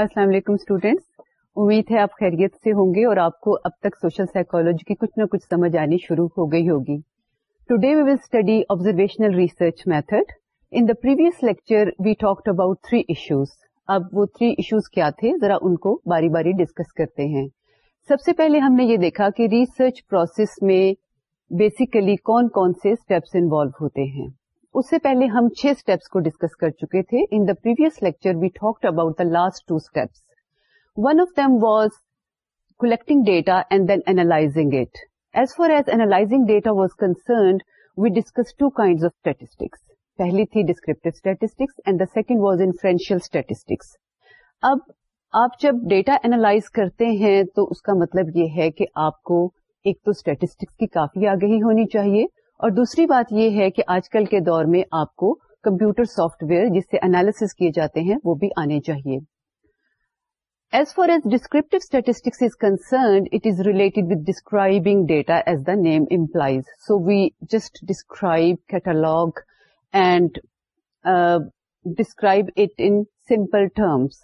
السلام علیکم اسٹوڈینٹس امید ہے آپ خیریت سے ہوں گے اور آپ کو اب تک سوشل سائیکولوجی کی کچھ نہ کچھ سمجھ آنی شروع ہو گئی ہوگی today we will study observational research method in the previous lecture we talk about three issues اب وہ تھری ایشوز کیا تھے ذرا ان کو باری باری ڈسکس کرتے ہیں سب سے پہلے ہم نے یہ دیکھا کہ ریسرچ پروسیس میں بیسیکلی کون کون سے اسٹیپس انوالو ہوتے ہیں اس سے پہلے ہم چھ اسٹیپس کو ڈسکس کر چکے تھے in the previous lecture we talked about the last two steps one of them was collecting data and then analysing it as far as analysing data was concerned we discuss two kind of statistics پہلی تھی descriptive statistics and the second was statistics اب آپ جب data analyse کرتے ہیں تو اس کا مطلب یہ ہے کہ آپ کو ایک تو اسٹیٹسٹکس کی کافی آگہی ہونی چاہیے اور دوسری بات یہ ہے کہ آج کل کے دور میں آپ کو کمپیوٹر سافٹ ویئر جس سے انالیس کیے جاتے ہیں وہ بھی آنے چاہیے as far as descriptive statistics is concerned it is related with describing data as the name implies so we just describe catalogue and describe it in simple terms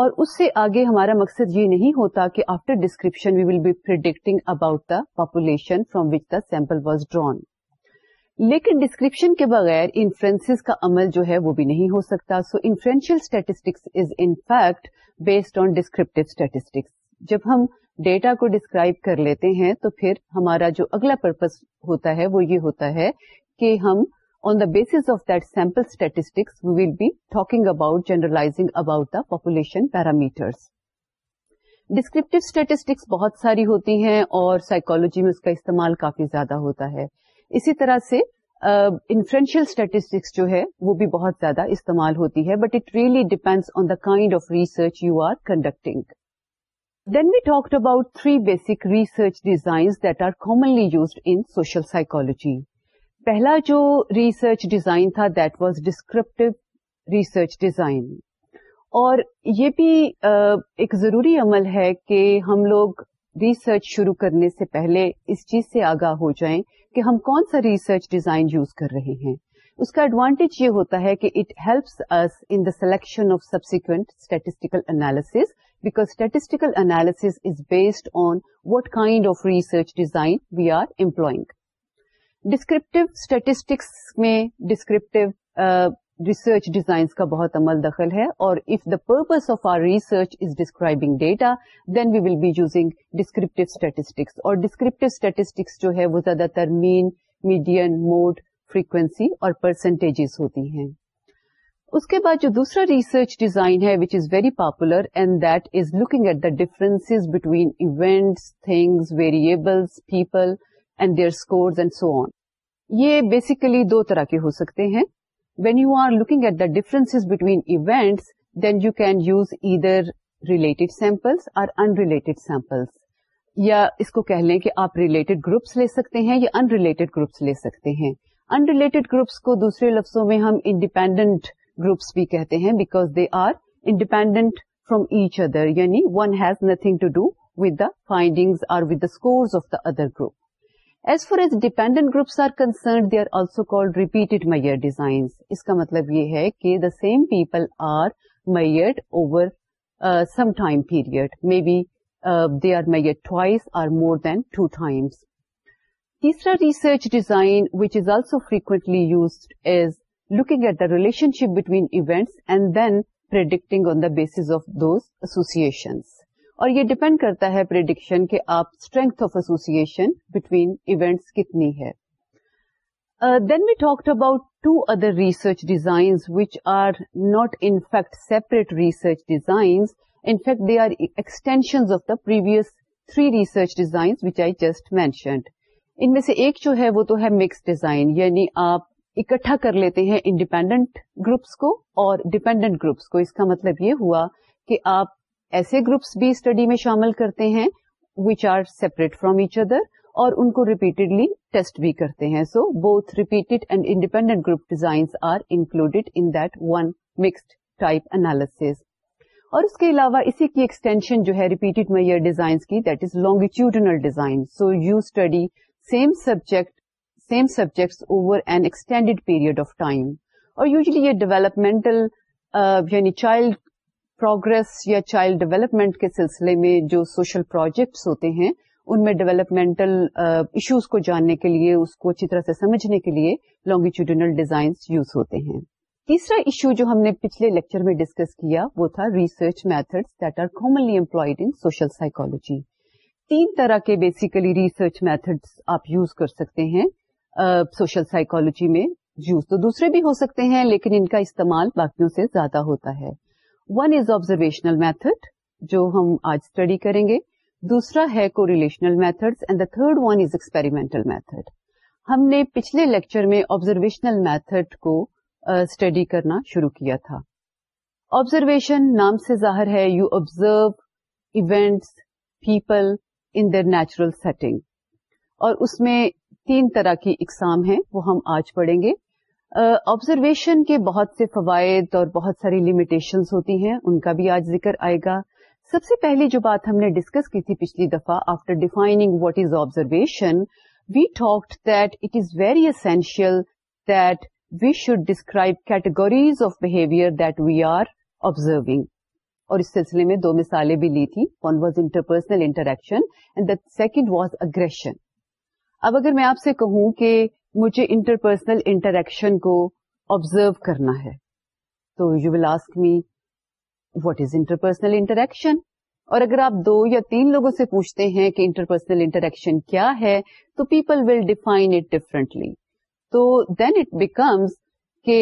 اور اس سے آگے ہمارا مقصد یہ نہیں ہوتا کہ after description we will be predicting about the population from which the sample was drawn لیکن ڈسکرپشن کے بغیر انفرنس کا عمل جو ہے وہ بھی نہیں ہو سکتا so inferential statistics is in fact based on descriptive statistics جب ہم ڈیٹا کو ڈسکرائب کر لیتے ہیں تو پھر ہمارا جو اگلا پرپز ہوتا ہے وہ یہ ہوتا ہے کہ ہم on the base of that sample statistics we will be talking about generalising about the population parameters descriptive statistics بہت ساری ہوتی ہیں اور سائیکولوجی میں اس کا استعمال کافی زیادہ ہوتا ہے اسی طرح سے uh, اسٹیٹسٹکس جو ہے وہ بھی بہت زیادہ استعمال ہوتی ہے but it really depends on the kind of research you are conducting then we talked about three basic research design that are commonly used in social psychology پہلا جو ریسرچ ڈیزائن تھا that was descriptive research design اور یہ بھی ایک ضروری عمل ہے کہ ہم لوگ ریسرچ شروع کرنے سے پہلے اس چیز سے آگاہ ہو جائیں کہ ہم کون سا ریسرچ ڈیزائن یوز کر رہے ہیں اس کا ایڈوانٹیج یہ ہوتا ہے کہ it helps us in the selection of subsequent statistical analysis because statistical analysis is based on what kind of research design we are employing descriptive statistics میں ڈسکرپٹیو ریسرچ ڈیزائنس کا بہت عمل دخل ہے اور if the purpose of our research is describing data then we will be using descriptive statistics اور descriptive statistics جو ہے وہ زیادہ تر مین میڈین موڈ فریکوینسی اور پرسنٹیجز ہوتی ہیں اس کے بعد جو دوسرا ریسرچ ڈیزائن ہے which is very popular and that is looking at the difference between events things variables people and their scores and so on یہ بیسیکلی دو طرح کے ہو سکتے ہیں when you are looking at the difference between events, then you can use either related samples or unrelated samples یا اس کو کہہ لیں کہ آپ ریلیٹڈ گروپس لے سکتے ہیں یا ان ریلیٹڈ گروپس لے سکتے ہیں ان ریلیٹڈ گروپس کو دوسرے لفظوں میں ہم انڈیپینڈنٹ گروپس بھی کہتے ہیں because they are independent from each other یعنی one has nothing to do with the finding or with the score of the other group as far as dependent groups are concerned they are also called repeated measure designs اس کا مطلب یہ ہے کہ the same people are measure over some time period may be are measure twice or more than two times تیسرا research design which is also frequently used as looking at the relationship between events and then predicting on the basis of those associations اور یہ depend کرتا ہے prediction کہ آپ strength of association between events کتنی ہے then we talk about two other research designs which are not in fact separate research design in fact they are extension of the previous three research design which I just mentioned ان میں سے ایک جو ہے وہ تو ہے mix design یعنی آپ اکٹھا کر لیتے ہیں انڈیپینڈنٹ گروپس کو اور ڈیپینڈنٹ گروپس کو اس کا مطلب یہ ہوا کہ آپ ایسے گروپس بھی اسٹڈی میں شامل کرتے ہیں which are separate from each other اور ان کو ریپیٹڈلی ٹیسٹ بھی کرتے ہیں so both repeated and independent group designs are included in that one mixed type analysis اور اس کے علاوہ اسی کی ایکسٹینشن جو ہے ریپیٹڈ میئر ڈیزائنس کی that is longitudinal design so you study same subject same over an extended period of time اور یوزلی یہ ڈیولپمنٹل uh, یعنی چائلڈ پروگرس یا چائلڈ ڈیولپمنٹ کے سلسلے میں جو سوشل پروجیکٹس ہوتے ہیں ان میں ڈیولپمنٹل ایشوز کو جاننے کے لیے اس کو اچھی طرح سے سمجھنے کے لیے لانگیٹوڈینل ڈیزائنس یوز ہوتے ہیں تیسرا ایشو جو ہم نے پچھلے لیکچر میں ڈسکس کیا وہ تھا research method that are commonly employed in social psychology تین طرح کے بیسیکلی ریسرچ میتھڈس آپ یوز کر سکتے ہیں سوشل سائیکولوجی میں یوز تو دوسرے بھی ہو سکتے ہیں لیکن ان کا استعمال باقیوں سے زیادہ ہوتا ہے ون از آبزرویشنل میتھڈ جو ہم آج اسٹڈی کریں گے دوسرا ہے کو relational method and the third one is experimental method ہم نے پچھلے لیکچر میں آبزرویشنل میتھڈ کو اسٹڈی uh, کرنا شروع کیا تھا آبزرویشن نام سے ظاہر ہے you observe events people in their natural setting اور اس میں تین طرح کی اقسام ہیں وہ ہم آج پڑھیں گے آبزرویشن کے بہت سے فوائد اور بہت ساری لمیٹیشن ہوتی ہیں ان کا بھی آج ذکر آئے گا سب سے پہلی جو بات ہم نے ڈسکس کی تھی پچھلی دفعہ after defining what is observation we talk that it is very essential that we should describe categories of behaviour that we are observing اور اس سلسلے میں دو مثالیں بھی لی تھی one was interpersonal interaction and the second was aggression اب اگر میں آپ سے کہوں کہ مجھے انٹرپرسنل انٹریکشن کو آبزرو کرنا ہے تو you will ask me what is interpersonal interaction اور اگر آپ دو یا تین لوگوں سے پوچھتے ہیں کہ انٹرپرسنل انٹریکشن کیا ہے تو people will define it differently تو دین اٹ بیکمس کہ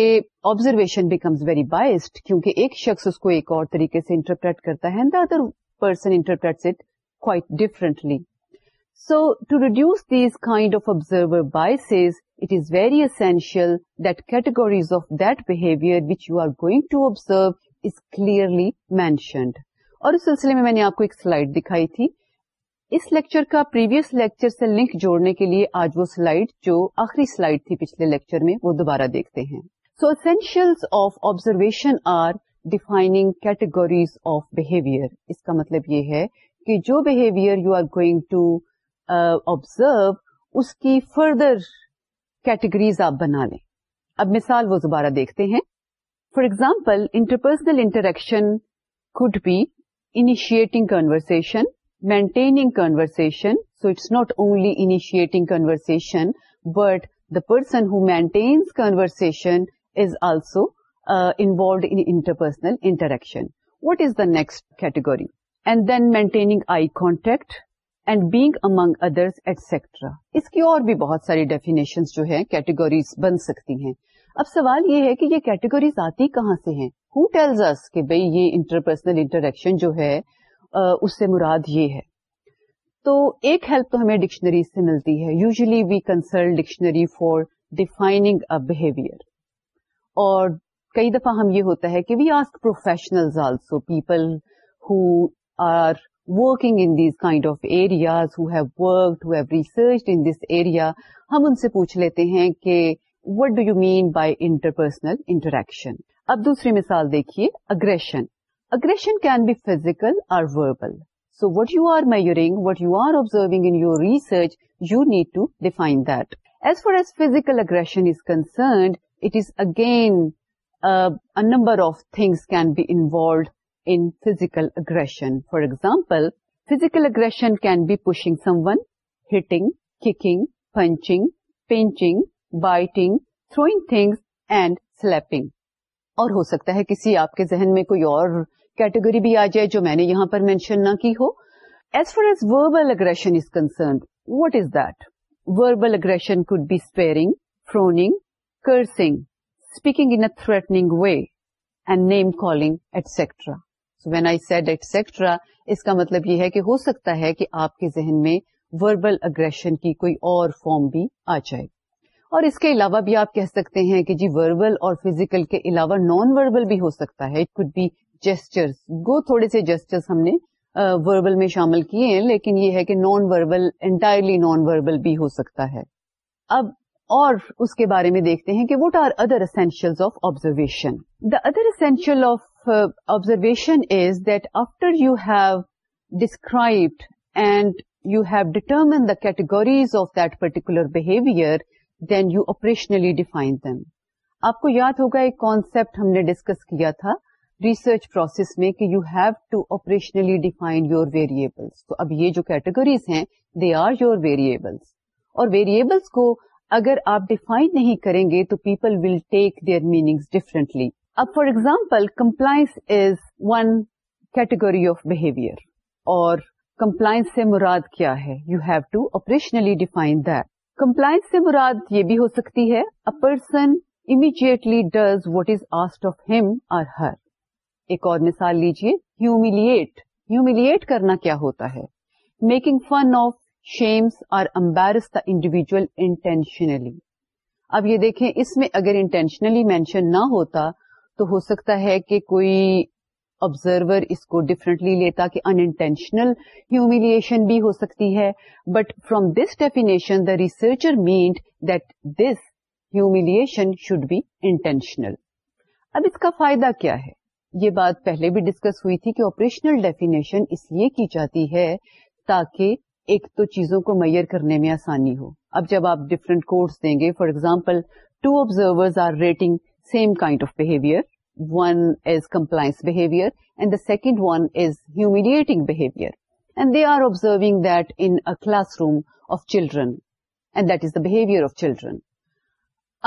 آبزرویشن بیکمز ویری بائسڈ کیونکہ ایک شخص اس کو ایک اور طریقے سے انٹرپریٹ کرتا ہے and the other person interprets it quite differently so to reduce these kind of observer biases it is very essential that categories of that behaviour which you are گوئگ to observe is clearly mentioned اور اس سلسلے میں میں نے آپ کو ایک سلائڈ دکھائی تھی اس لیکچر کا پریویس لیکچر سے لنک جوڑنے کے لیے آج وہ سلائڈ جو آخری سلائڈ تھی پچھلے لیکچر میں وہ دوبارہ دیکھتے ہیں so essential of observation are defining categories of behaviour اس کا مطلب یہ ہے کہ جو behaviour you are going to observe اس کی فردر کیٹیگریز آپ بنا لیں اب مثال وہ دوبارہ دیکھتے ہیں for example interpersonal interaction could be initiating conversation maintaining conversation so it's not only initiating conversation but the person who maintains conversation is also involved interpersonal interaction what is the next category and then maintaining eye contact and being among others etcetera اس کی اور بھی بہت ساری definition جو ہے categories بن سکتی ہیں اب سوال یہ ہے کہ یہ کیٹیگریز آتی کہاں سے ہیں ہو ٹیلز اس کہ یہ انٹرپرسنل انٹریکشن جو ہے آ, اس سے مراد یہ ہے تو ایک ہیلپ تو ہمیں ڈکشنری سے ملتی ہے usually we consult dictionary for defining behaviour اور کئی دفعہ ہم یہ ہوتا ہے کہ we ask professional also people who are working in this kind of areas who have worked research in this area ہم ان سے پوچھ لیتے ہیں کہ what do you mean by interpersonal interaction اب دوسری مثال دیکھیے aggression aggression can be physical or verbal so what you are merry what you are observing research you need to define that as far as physical aggression is concerned it is again of things can be involved in physical aggression. For example, physical aggression can be pushing someone, hitting, kicking, punching, pinching, biting, throwing things and slapping. اور ہو سکتا ہے کسی آپ کے ذہن میں کوئی اور کیٹیگری بھی آ جائے جو میں نے یہاں پر مینشن نہ کی ہو as far as verbal aggression is concerned what is that verbal aggression could be swearing frowning cursing speaking threatening way and name calling etcetera etcetera اس کا مطلب یہ ہے کہ ہو سکتا ہے کہ آپ کے ذہن میں وربل اگریشن کی کوئی اور فارم بھی آ جائے اور اس کے علاوہ بھی آپ کہہ سکتے ہیں کہ جی وربل اور فیزیکل کے علاوہ نان وربل بھی ہو سکتا ہے اٹ کڈ بی تھوڑے سے جیسچرس ہم نے وربل میں شامل کیے ہیں لیکن یہ ہے کہ non verbal entirely non verbal بھی ہو سکتا ہے اب اور اس کے بارے میں دیکھتے ہیں کہ what are other essential of observation the other essential of observation is that after you have describe and you have determine the categories of that particular behaviour then you operationally define them آپ کو یاد ہوگا ایک concept ہم نے discuss کیا تھا research process میں کہ you have to operationally define your variables تو اب یہ جو کیٹیگریز ہیں دے آر یور ویریبلس اور ویریبلس کو اگر آپ ڈیفائن نہیں کریں گے تو people will take their meanings differently اب for example compliance is one category of behaviour اور کمپلائنس سے مراد کیا ہے you have to operationally define compliance سے مراد یہ بھی ہو سکتی ہے a person immediately does what is asked of him or her ایک اور مثال لیجیے ہیوملیٹ ہیوملیٹ کرنا کیا ہوتا ہے making fun of shames or embarrass the individual intentionally اب یہ دیکھیں اس میں اگر انٹینشنلی مینشن نہ ہوتا تو ہو سکتا ہے کہ کوئی آبزرور اس کو ڈفرینٹلی لیتا کہ انٹینشنل ہیوملیشن بھی ہو سکتی ہے but from this definition the researcher meant that this humiliation should be intentional اب اس کا فائدہ کیا ہے یہ بات پہلے بھی ڈسکس ہوئی تھی کہ آپریشنل ڈیفینیشن اس لیے کی جاتی ہے تاکہ ایک تو چیزوں کو میئر کرنے میں آسانی ہو اب جب آپ ڈفرینٹ کوڈس دیں گے for example two observer are rating same kind of behavior. One is compliance behavior and the second one is humiliating behavior. And they are observing that in a classroom of children and that is the behavior of children.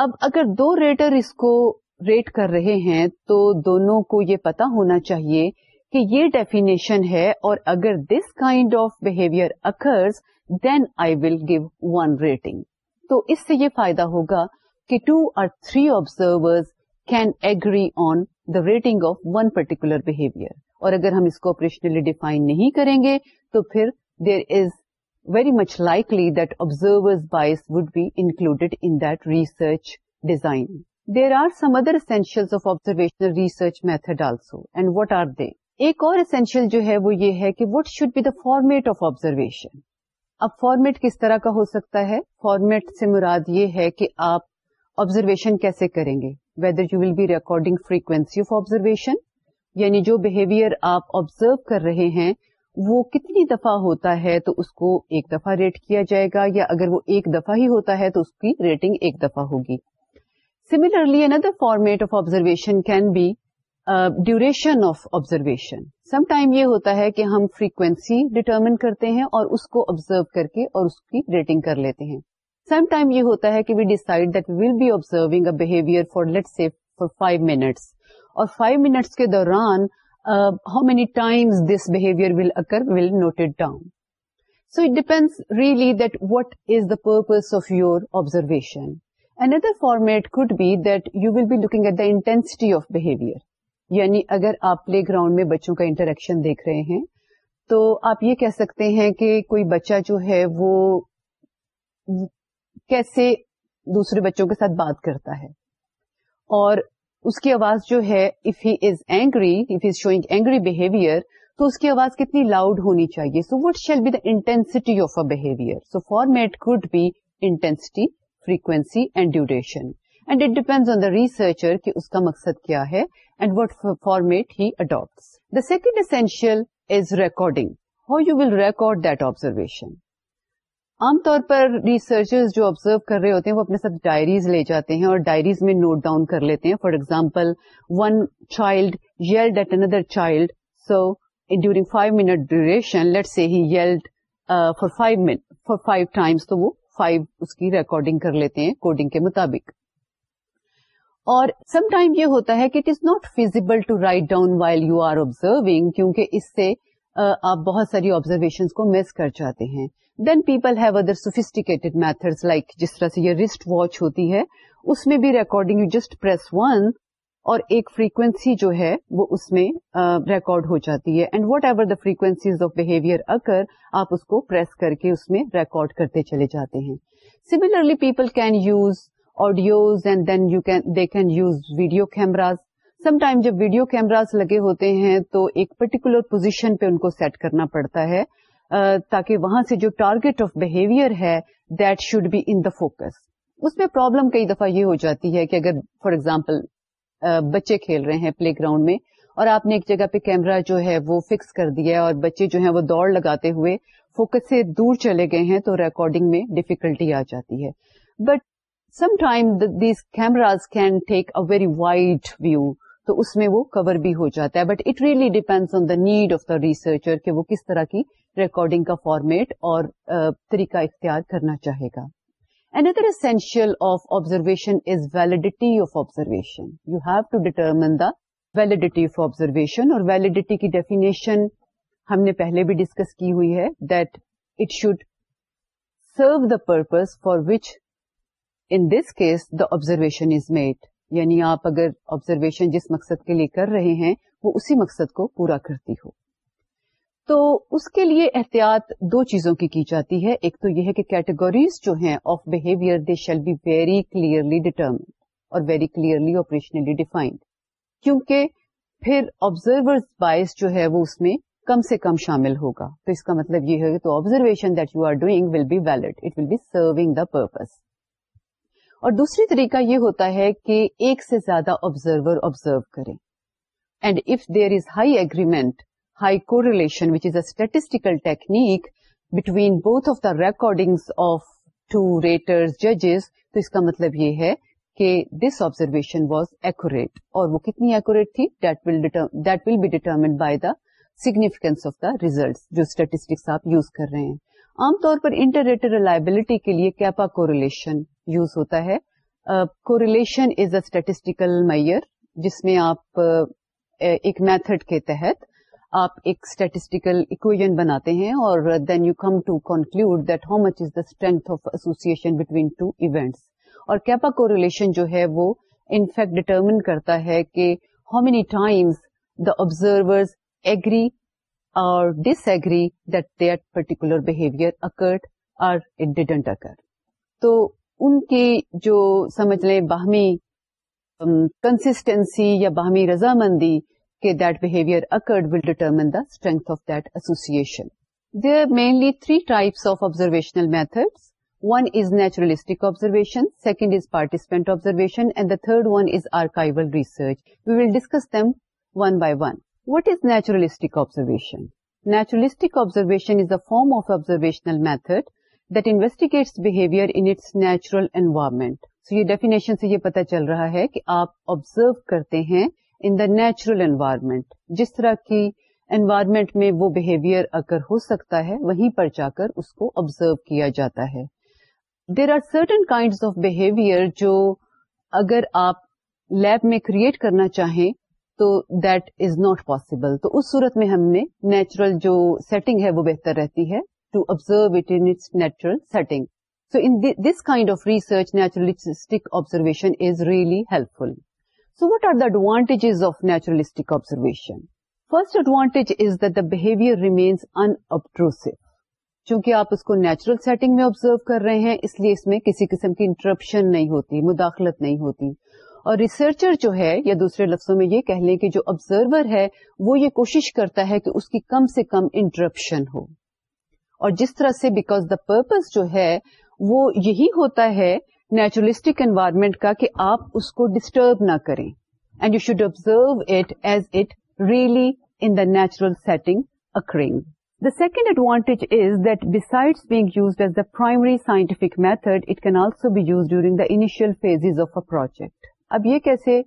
اب اگر دو ریٹر اس کو rate کر رہے ہیں تو دونوں کو یہ پتا ہونا چاہیے کہ یہ ڈیفینیشن ہے اور اگر this kind of behaviour occurs then I will give one rating تو اس سے یہ فائدہ ہوگا کہ ٹو اور three observer can agree on the rating of one particular behaviour اور اگر ہم اس کو آپریشنلی ڈیفائن نہیں کریں گے تو پھر there is very much likely that observer bias would be included in that research design there are some other essential of observational research method also and what are they ایک اور essential جو ہے وہ یہ ہے کہ what should be the format of observation اب format کس طرح کا ہو سکتا ہے فارمیٹ سے مراد یہ ہے کہ آپ آبزرویشن کیسے کریں گے whether you will be recording frequency of observation یعنی جو بہیویئر آپ آبزرو کر رہے ہیں وہ کتنی دفعہ ہوتا ہے تو اس کو ایک دفعہ ریٹ کیا جائے گا یا اگر وہ ایک دفعہ ہی ہوتا ہے تو اس کی ریٹنگ ایک دفعہ ہوگی similarly another format of observation can be duration of observation some time یہ ہوتا ہے کہ ہم فریکوینسی ڈٹرمن کرتے ہیں اور اس کو آبزرو کر کے اور اس کی ریٹنگ کر لیتے ہیں سم ٹائم یہ ہوتا ہے کہ we decide that will be observing be behaviour for let for five minutes اور فائیو منٹس کے دوران how many times this behaviour will will occur noted down so it depends really that what is the purpose of your observation observation another format could be you will be look at the intensity of behaviour یعنی اگر آپ play ground میں بچوں کا interaction دیکھ رہے ہیں تو آپ یہ کہہ سکتے ہیں کہ کوئی بچہ جو ہے وہ کیسے دوسرے بچوں کے ساتھ بات کرتا ہے اور اس کی آواز جو ہے if if he is is angry angry شوئنگ behaviour تو اس کی آواز کتنی لاؤڈ ہونی چاہیے so what shall be the intensity of a behaviour so format could be intensity frequency and duration and it depend on the researcher کہ اس کا مقصد کیا ہے and what format he adapt the second essential is recording how you will record that observation عام طور پر researchers جو آبزرو کر رہے ہوتے ہیں وہ اپنے ساتھ ڈائریز لے جاتے ہیں اور ڈائریز میں نوٹ ڈاؤن کر لیتے ہیں for example one child yelled at another child so during five minute duration let see he yelled for five minute for five times تو وہ فائیو اس کی ریکارڈنگ کر لیتے ہیں کوڈنگ کے مطابق اور سم ٹائم یہ ہوتا ہے کہ it is not feasible to write down while you are observing کیونکہ اس سے آپ بہت ساری آبزرویشن کو مس کر جاتے ہیں then people have other sophisticated method like جس طرح سے یہ ریسٹ واچ ہوتی ہے اس میں بھی ریکارڈنگ یو جسٹ ون اور ایک فریکوینسی جو ہے وہ اس میں ریکارڈ ہو جاتی ہے and whatever the frequencies of behaviour occur آپ اس کو کر کے اس میں ریکارڈ کرتے چلے جاتے ہیں similarly people can use audios and then you can they can use video cameras some time جب ویڈیو کیمراز لگے ہوتے ہیں تو ایک پرٹیکولر پوزیشن پہ ان کو سیٹ کرنا پڑتا ہے تاکہ وہاں سے جو ٹارگیٹ آف بہیویئر ہے that should be in the focus اس میں پرابلم کئی دفعہ یہ ہو جاتی ہے کہ اگر فار ایگزامپل بچے کھیل رہے ہیں پلے گراؤنڈ میں اور آپ نے ایک جگہ پہ کیمرا جو ہے وہ فکس کر دیا ہے اور بچے جو ہیں وہ دوڑ لگاتے ہوئے فوکس سے دور چلے گئے ہیں تو ریکارڈنگ میں ڈیفیکلٹی آ جاتی ہے but some time these cameras can take a very wide view تو اس میں وہ کور بھی ہو جاتا ہے but it really depend on the need of the researcher کہ وہ کس طرح کی ریکارڈنگ کا فارمیٹ اور طریقہ اختیار کرنا چاہے گا and other essential of observation is validity of observation you have to determine the validity observation observation اور ویلڈیٹی کی ڈیفینےشن ہم نے پہلے بھی ڈسکس کی ہوئی ہے that it should serve the purpose for which in this case the observation is made یعنی آپ اگر آبزرویشن جس مقصد کے لیے کر رہے ہیں وہ اسی مقصد کو پورا کرتی ہو تو اس کے لیے احتیاط دو چیزوں کی کی جاتی ہے ایک تو یہ ہے کہ کیٹیگوریز جو ہیں of behaviour they shall be very clearly determined اور ویری کلیئرلی آپریشنلی ڈیفائنڈ کیونکہ پھر آبزرور بائس جو ہے وہ اس میں کم سے کم شامل ہوگا تو اس کا مطلب یہ ہے کہ تو observation that you are doing will be valid it will be serving the purpose اور دوسری طریقہ یہ ہوتا ہے کہ ایک سے زیادہ آبزرور آبزرو کریں and if there is high agreement high correlation which is a statistical technique between both of the recording of two rater ججز تو اس کا مطلب یہ ہے کہ دس آبزرویشن واز ایکوریٹ اور وہ کتنی ایکوریٹ تھی that will be determined by the significance of the result جو اسٹیٹسٹکس آپ یوز کر رہے ہیں عام طور پر انٹر ریٹر ریلائبلٹی کے لیے کیپا کو ریلیشن یوز ہوتا ہے correlation is a statistical measure جس میں آپ ایک میتھڈ کے تحت آپ ایک اسٹیٹسٹیکل اکویژن بناتے ہیں اور then you come to conclude that how much is the strength of association between two events اور کیپا کو ریلیشن جو ہے وہ انفیکٹ ڈٹرمن ڈیٹرمن کرتا ہے کہ how many times the observer agree اور disagree that that particular behaviour occurred or it didn't occur تو ان کی جو سمجھ لیں باہمی کنسٹینسی یا باہمی رضامندی کے that behaviour occurred will determine the strength of that association they are mainly three types of observational method one is naturalistic observation second is participant observation and the third one is archival research we will discuss them one by one what is naturalistic observation naturalistic observation is a form of observational method that investigates behaviour in its natural environment so یہ definition سے یہ پتا چل رہا ہے کہ آپ observe کرتے ہیں ان دا نیچرل انوائرمنٹ جس طرح کی environment میں وہ بہیویئر اگر ہو سکتا ہے وہیں پر جا کر اس کو آبزرو کیا جاتا ہے there are certain kind of behaviour جو اگر آپ لیب میں کریٹ کرنا چاہیں تو دیٹ از ناٹ پاسبل تو اس صورت میں ہم نے نیچرل جو سیٹنگ ہے وہ بہتر رہتی ہے to observe naturalistic natural setting so this So research naturalistic observation so what are the First of naturalistic observation first behavior remains intrusive چونکہ آپ اس کو نیچرل سیٹنگ میں آبزرو کر رہے ہیں اس لیے اس میں کسی قسم کی انٹرپشن نہیں ہوتی مداخلت نہیں ہوتی اور ریسرچر جو ہے یا دوسرے لفظوں میں یہ کہہ لیں کہ جو آبزرور ہے وہ یہ کوشش کرتا ہے کہ اس کی کم سے کم انٹرپشن ہو اور جس طرح سے بیکاز دا پرپز جو ہے وہ یہی ہوتا ہے نیچرلسٹک انوائرمنٹ کا کہ آپ اس کو ڈسٹرب نہ کریں and you should observe it as it really in the natural setting occurring the second advantage is that besides being used as the primary scientific method it can also be use during the initial phases of a project اب یہ کیسے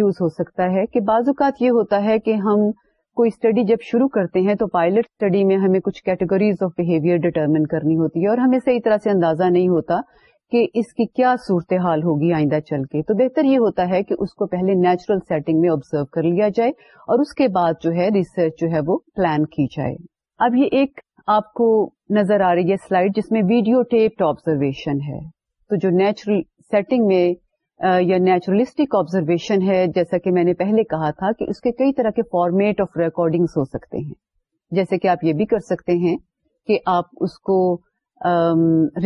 use ہو سکتا ہے کہ happens یہ ہوتا ہے کہ ہم کوئی اسٹڈی جب شروع کرتے ہیں تو پائلٹ اسٹڈی میں ہمیں کچھ کیٹیگریز آف بہیویئر ڈیٹرمن کرنی ہوتی ہے اور ہمیں صحیح طرح سے اندازہ نہیں ہوتا کہ اس کی کیا صورتحال ہوگی آئندہ چل کے تو بہتر یہ ہوتا ہے کہ اس کو پہلے نیچرل سیٹنگ میں آبزرو کر لیا جائے اور اس کے بعد جو ہے ریسرچ جو ہے وہ پلان کی جائے اب یہ ایک آپ کو نظر آ رہی ہے سلائڈ جس میں ویڈیو ٹیپڈ آبزرویشن ہے تو جو نیچرل سیٹنگ میں یا نیچرلسٹک آبزرویشن ہے جیسا کہ میں نے پہلے کہا تھا کہ اس کے کئی طرح کے فارمیٹ آف ریکارڈنگس ہو سکتے ہیں جیسے کہ آپ یہ بھی کر سکتے ہیں کہ آپ اس کو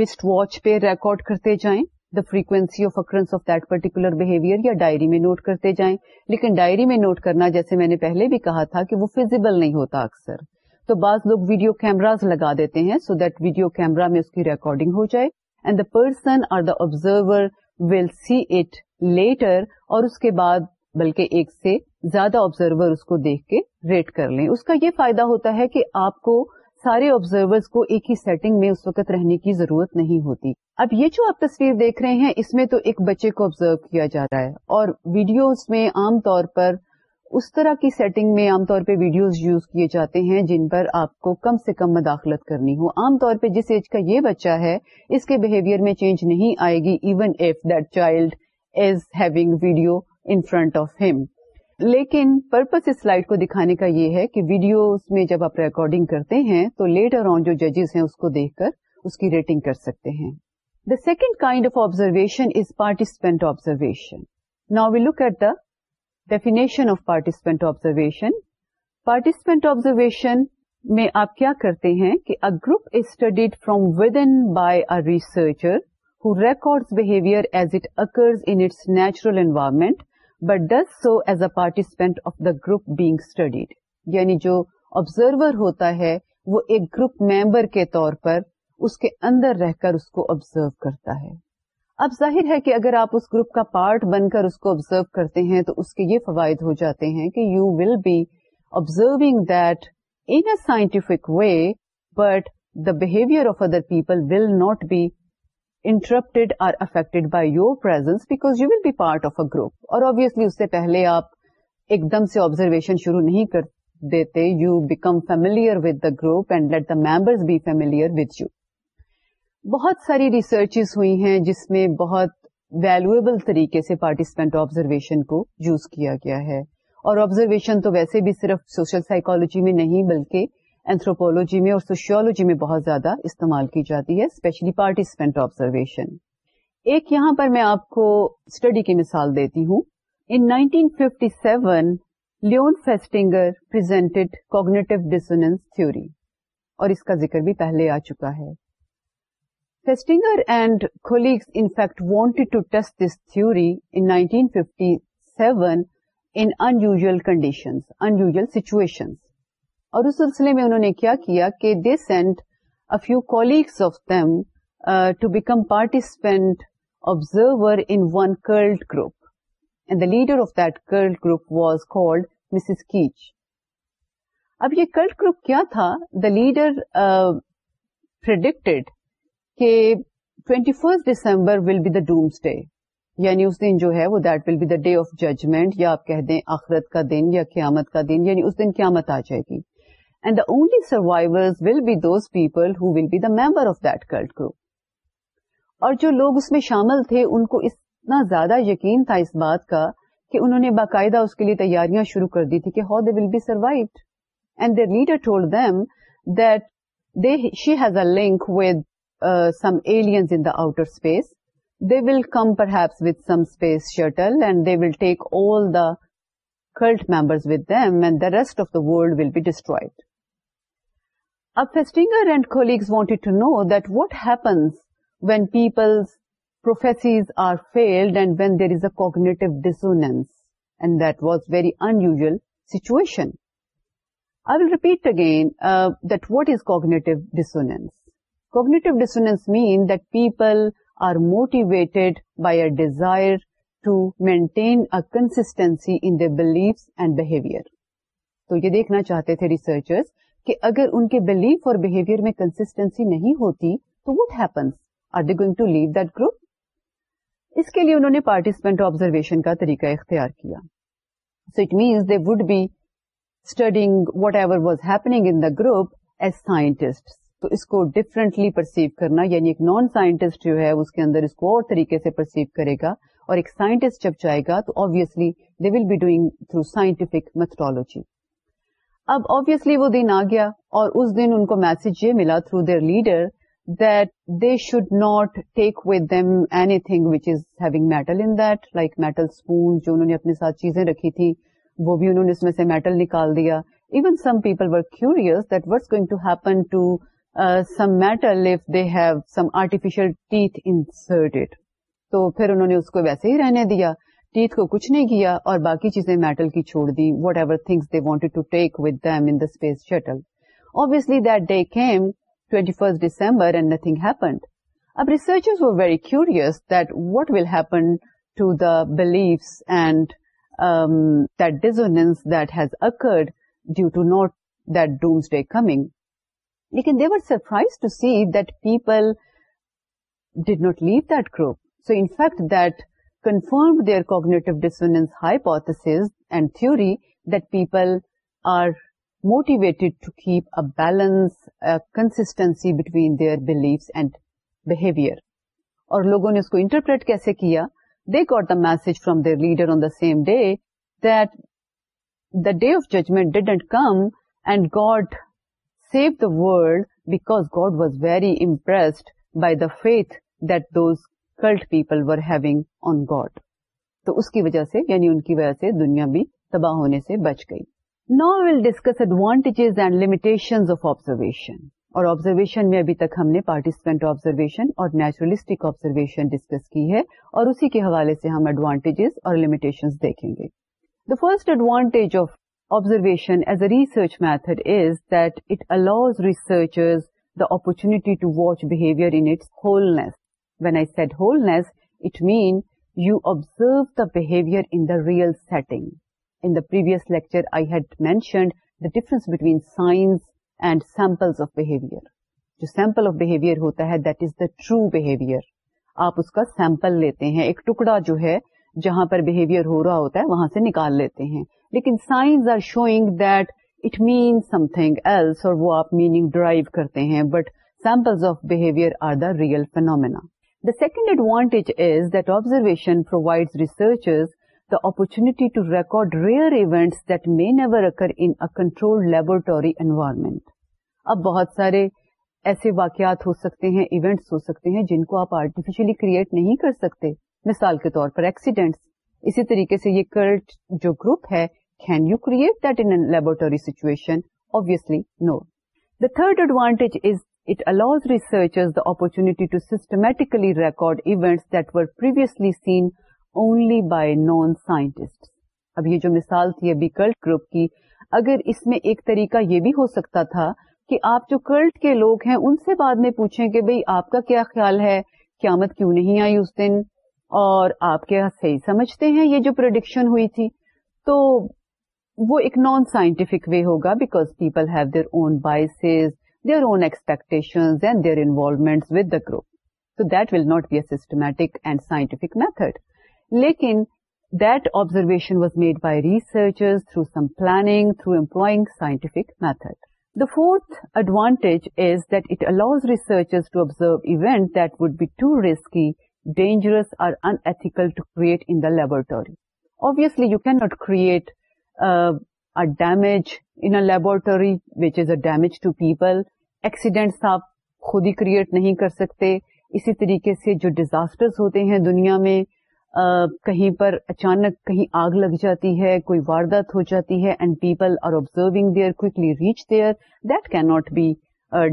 رسٹ واچ پہ ریکارڈ کرتے جائیں the frequency of occurrence of that particular behaviour یا ڈائری میں نوٹ کرتے جائیں لیکن ڈائری میں نوٹ کرنا جیسے میں نے پہلے بھی کہا تھا کہ وہ فیزیبل نہیں ہوتا اکثر تو بعض لوگ ویڈیو کیمراز لگا دیتے ہیں سو دیٹ ویڈیو کیمرا میں اس کی ریکارڈنگ ہو جائے and the person or the observer will see it later اور اس کے بعد بلکہ ایک سے زیادہ آبزرور اس کو دیکھ کے ریٹ کر لیں اس کا یہ فائدہ ہوتا ہے کہ آپ کو سارے آبزرور کو ایک ہی سیٹنگ میں اس وقت رہنے کی ضرورت نہیں ہوتی اب یہ جو آپ تصویر دیکھ رہے ہیں اس میں تو ایک بچے کو آبزرو کیا جا رہا ہے اور ویڈیوز میں عام طور پر اس طرح کی سیٹنگ میں عام طور پہ ویڈیوز یوز کیے جاتے ہیں جن پر آپ کو کم سے کم مداخلت کرنی ہو عام طور پہ جس ایج کا یہ بچہ ہے اس کے بہیویئر میں چینج نہیں آئے گی even if that child is having video in front of ہم لیکن پرپز اس سلائیڈ کو دکھانے کا یہ ہے کہ ویڈیوز میں جب آپ ریکارڈنگ کرتے ہیں تو لیٹر آن جو ججز ہیں اس کو دیکھ کر اس کی ریٹنگ کر سکتے ہیں the second kind of observation is participant observation نا look at the definition of participant observation participant observation میں آپ کیا کرتے ہیں کہ a group is studied from with in by a researcher who record behaviour as it occurs in its natural environment but does so as a participant of the group being studied یعنی جو observer ہوتا ہے وہ ایک group member کے طور پر اس کے اندر رہ کر اس کو آبزرو کرتا ہے اب ظاہر ہے کہ اگر آپ اس گروپ کا پارٹ بن کر اس کو آبزرو کرتے ہیں تو اس کے یہ فوائد ہو جاتے ہیں کہ you will be observing that in scientific way but the behaviour of other people will not be interrupted or affected by your presence because you will be part of a group اور obviously اس سے پہلے آپ ایک دم سے observation شروع نہیں کر دیتے you become familiar with the group and let the members be familiar with you بہت ساری ریسرچ ہوئی ہیں جس میں بہت ویلویبل طریقے سے پارٹیسپینٹ آبزرویشن کو یوز کیا گیا ہے اور آبزرویشن تو ویسے بھی صرف سوشل سائیکولوجی میں نہیں بلکہ اینتروپولوجی میں اور سوشیولوجی میں بہت زیادہ استعمال کی جاتی ہے اسپیشلی پارٹیسپینٹ آبزرویشن ایک یہاں پر میں آپ کو اسٹڈی کی مثال دیتی ہوں in 1957 fifty seven Leon cognitive dissonance theory اور اس کا ذکر بھی پہلے آ چکا ہے Festinger and colleagues in fact wanted to test this theory seven condition in usual situation اور اس سلسلے میں کیا کہ this a few colleagues of them to become participant observer in one cult group and the leader of that cult group was called Keech اب یہ cult group کیا تھا دا لیڈر پر twenty first December will be the doomsday یعنی اس دن جو ہے وہ that will be the day of judgment یا آپ کہہ دیں آخرت کا دن یا قیامت کا دن یعنی اس دن قیامت آ جائے گی and the only survivor will be those people who will be the member of that group اور جو لوگ اس میں شامل تھے ان کو اتنا زیادہ یقین تھا اس بات کا کہ انہوں نے باقاعدہ اس کے لیے تیاریاں شروع کر دی تھی کہ how they will be survived and they leader told them that they she has a link with some aliens in the outer space. They will come perhaps with some space shuttle and they will take all the cult members with them and the rest of the world will be destroyed. Ab Festinger and colleagues wanted to know that what happens when people's prophecies are failed and when there is a cognitive dissonance, and that was very unusual situation. I will repeat again uh, that what is cognitive dissonance? کوپ dissonance mean that people are motivate by یار desire to maintain a consistency in belief and behaviour تو یہ دیکھنا چاہتے تھے researcher کہ اگر ان کے بلیف اور بہیویئر میں کنسٹینسی نہیں ہوتی تو what happens are they going to leave that group اس کے لیے انہوں نے پارٹیسپینٹ آبزرویشن کا طریقہ اختیار کیا so it means they would be studying whatever was happening in the group as scientist تو اس کو ڈفرینٹلی پرسیو کرنا یعنی ایک نان سائنٹسٹ جو ہے اس کے اندر اس کو اور طریقے سے پرسیو کرے گا اور ایک سائنٹسٹ جب جائے گا تو obviously they will be doing through scientific methodology اب آبیسلی وہ دن آ گیا اور اس دن ان کو میسج یہ ملا through their leader they should not take with them anything which is having metal in like metal spoon جو انہوں نے اپنے ساتھ چیزیں رکھی تھی وہ بھی انہوں نے اس میں سے میٹل نکال دیا even some people were curious that what's going to happen to some metal if they have some artificial teeth inserted تو پھر انہوں نے اس کو ویسے ہی رہنے دیا ٹیتھ کو کچھ نہیں کیا اور باقی چیزیں میٹل کی چھوڑ دی whatever things they wanted to take with them the space shuttle that day came twenty first December and happened. اب researchers very very curious that what will happen to the beliefs and that that that has occurred due to not that doomsday coming لیکن they were surprise to see that people did not leave that group so in fact that confirm their cognitive dissonance high and and that people are motivated take a balance consistency between their belief and behaviour اور لوگوں نے اس کو interpret کیسے کیا they got the message from their leader on the same day the day of judgment judgment didn't come and God save the world because God was very impressed by the faith those cult people weaving on God تو اس کی وجہ سے یعنی ان کی وجہ سے دنیا بھی تباہ ہونے سے بچ گئی نا well discuss advantage and limit of observation اور آبزرویشن میں ابھی تک ہم نے پارٹیسپینٹ آبزرویشن اور نیچرلسٹک آبزرویشن ڈسکس کی ہے اور اسی کے حوالے سے ہم ایڈوانٹیجز اور لمیٹیشن دیکھیں گے the first advantage of research method is that it allows researchers the opportunity to watch behaviour lecture I had mentioned difference between signs and samples behaviour جو سیمپل آف بہیویئر ہوتا ہے that is the true behaviour آپ اس کا sample لیتے ہیں ایک ٹکڑا جو ہے جہاں پر بہیوئر ہو رہا ہوتا ہے وہاں سے نکال لیتے ہیں لیکن signs are showing that it means something else اور وہ آپ میننگ ڈرائیو کرتے ہیں but sample are the real phenomena the second advantage is that observation provide research the opportunity to record rare events that may never occur control laboratory environment اب بہت سارے ایسے واقعات ہو سکتے ہیں ایونٹس ہو سکتے ہیں جن کو آپ آرٹیفیشلی کریٹ نہیں کر سکتے مثال کے طور پر ایکسیڈینٹس اسی طریقے سے یہ کرٹ جو گروپ ہے لیبری سیچویشنسلی نور the third ایڈوانٹیجرچ the opportunity to systematically record ایونٹسلی seen only by non scientist اب یہ جو مثال تھی ابھی کرلٹ گروپ کی اگر اس میں ایک طریقہ یہ بھی ہو سکتا تھا کہ آپ جو کرلٹ کے لوگ ہیں ان سے بعد میں پوچھیں کہ بھائی آپ کا کیا خیال ہے قیامت کیوں نہیں آئی اس دن اور آپ کیا صحیح سمجھتے ہیں یہ جو پروڈکشن ہوئی تھی تو وہ ایک نان سائنٹیفک وے ہوگا because people have their own biases their own expectation and their involvement with the group so that will not be a systematic and scientific method لیکن that observation was made by researchers through some planning through employing scientific method The fourth advantage is that it allows researchers to observe events that would be too risky, dangerous or unethical to create in the laboratory. Obviously, you cannot create ڈیمجرٹری which is a damage to people accidents آپ خود ہی create نہیں کر سکتے اسی طریقے سے جو ڈیزاسٹرز ہوتے ہیں دنیا میں کہیں پر اچانک کہیں آگ لگ جاتی ہے کوئی واردات ہو جاتی ہے and people are observing their کو reach there that can not be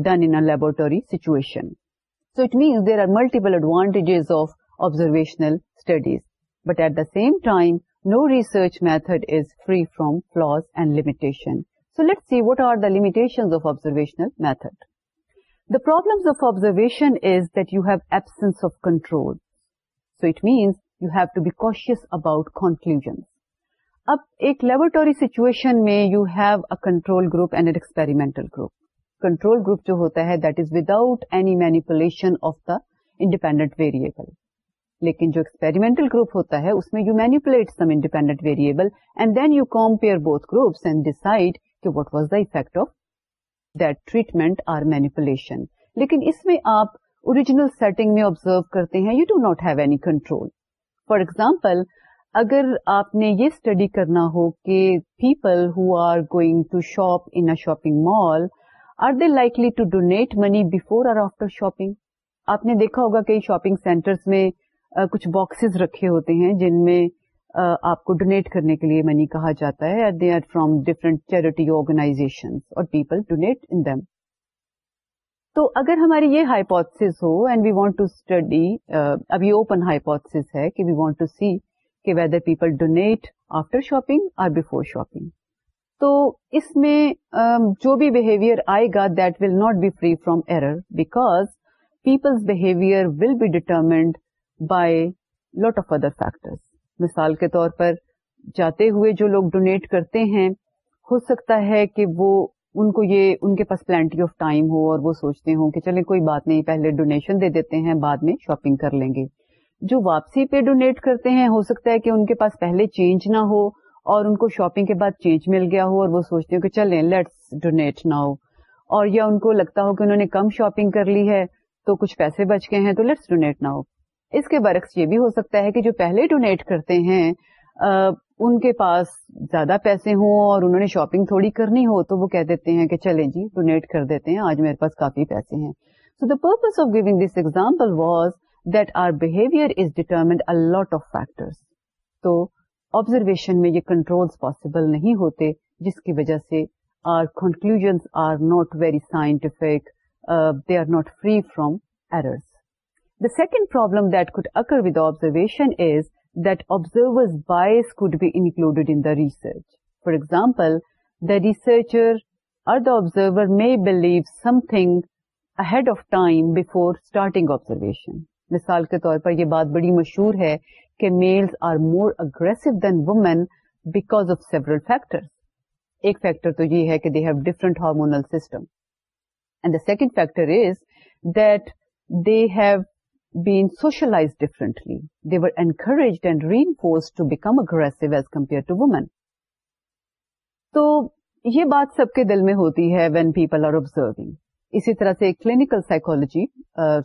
done in laboratory situation so it means there are multiple advantages of observational studies but at the same time no research method is free from flaws and lies so let see what observational method the problems control so it means you have to be cautious about conclusions اب ایک laboratory situation میں you have a control group and and experimental group control group جو ہوتا ہے that is without a manipulation of the independent variable لیکن جو experimental group ہوتا ہے اس میں you manipulate some independent variable and then you compare both groups what was the effect of our manipulation لیکن اس میں آپ اوریجنل سیٹنگ میں آبزرو کرتے ہیں you do not have any control for example اگر آپ نے یہ اسٹڈی کرنا ہو کہ people who are going to shop in shopping mall are they likely to donate money before or after shopping آپ نے دیکھا ہوگا کئی شاپنگ سینٹرس میں کچھ باکسز رکھے ہوتے ہیں جن میں آپ کو ڈونیٹ کرنے کے لیے منی کہا جاتا ہے they are from different charity organisation اور پیپل ڈونیٹ ان دم تو اگر ہماری یہ ہائیپوتھس ہو and we want to study اب یہ اوپن ہائیپوتھس ہے کہ وی وانٹ ٹو سی کہ whether people donate after shopping اور بفور شاپنگ تو اس میں جو بھی بہیویئر آئے گا that will not be free from error because people's behaviour will be determined by lot of other factor مثال کے طور پر جاتے ہوئے جو لوگ ڈونیٹ کرتے ہیں ہو سکتا ہے کہ وہ ان کو یہ ان کے پاس پلانٹی آف ٹائم ہو اور وہ سوچتے ہوں کہ چلے کوئی بات نہیں پہلے ڈونیشن دے دیتے ہیں بعد میں شاپنگ کر لیں گے جو واپسی پہ ڈونیٹ کرتے ہیں ہو سکتا ہے کہ ان کے پاس پہلے چینج نہ ہو اور ان کو شاپنگ کے بعد چینج مل گیا ہو اور وہ سوچتے ہو کہ چلیں لیٹس ڈونیٹ نہ ہو اور یا ان کو لگتا ہو کہ انہوں نے کم شاپنگ کر لی ہے تو کچھ پیسے بچ گئے ہیں تو لیٹس ڈونیٹ نہ ہو اس کے برعکس یہ بھی ہو سکتا ہے کہ جو پہلے ڈونیٹ کرتے ہیں آ, ان کے پاس زیادہ پیسے ہوں اور انہوں نے شاپنگ تھوڑی کرنی ہو تو وہ کہہ دیتے ہیں کہ چلیں جی ڈونیٹ کر دیتے ہیں آج میرے پاس کافی پیسے ہیں so the purpose of giving this example was that our behaviour is determined lot of factor تو آبزرویشن میں یہ کنٹرول پاسبل نہیں ہوتے جس کی وجہ سے our conclusions are not very scientific they are not free from errors The second problem that could occur with observation is that observer's bias could be included in the research. For example, the researcher or the observer may believe something ahead of time before starting observation. مثال کے طور پر یہ بات بڑی مشہور ہے کہ males are more aggressive than women because of several factor ایک فیکٹر تو یہ ہے کہ they have different hormonal system and the second factor is that they have socialized differently. They were encouraged and reinforced to to become aggressive as compared women. یہ بات سب کے دل میں ہوتی ہے اسی طرح سے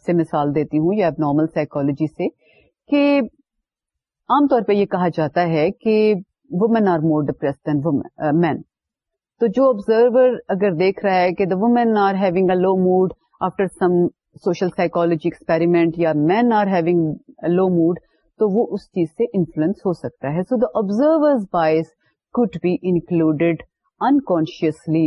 سے مثال دیتی ہوں یا سے کہ عام طور پہ یہ کہا جاتا ہے کہ women are more depress men تو جو آبزرور اگر دیکھ رہا ہے کہ women are mood after some social psychology experiment یا men are having low mood تو وہ اس چیز سے انفلوئنس ہو سکتا ہے so the observer bias could be included in consciously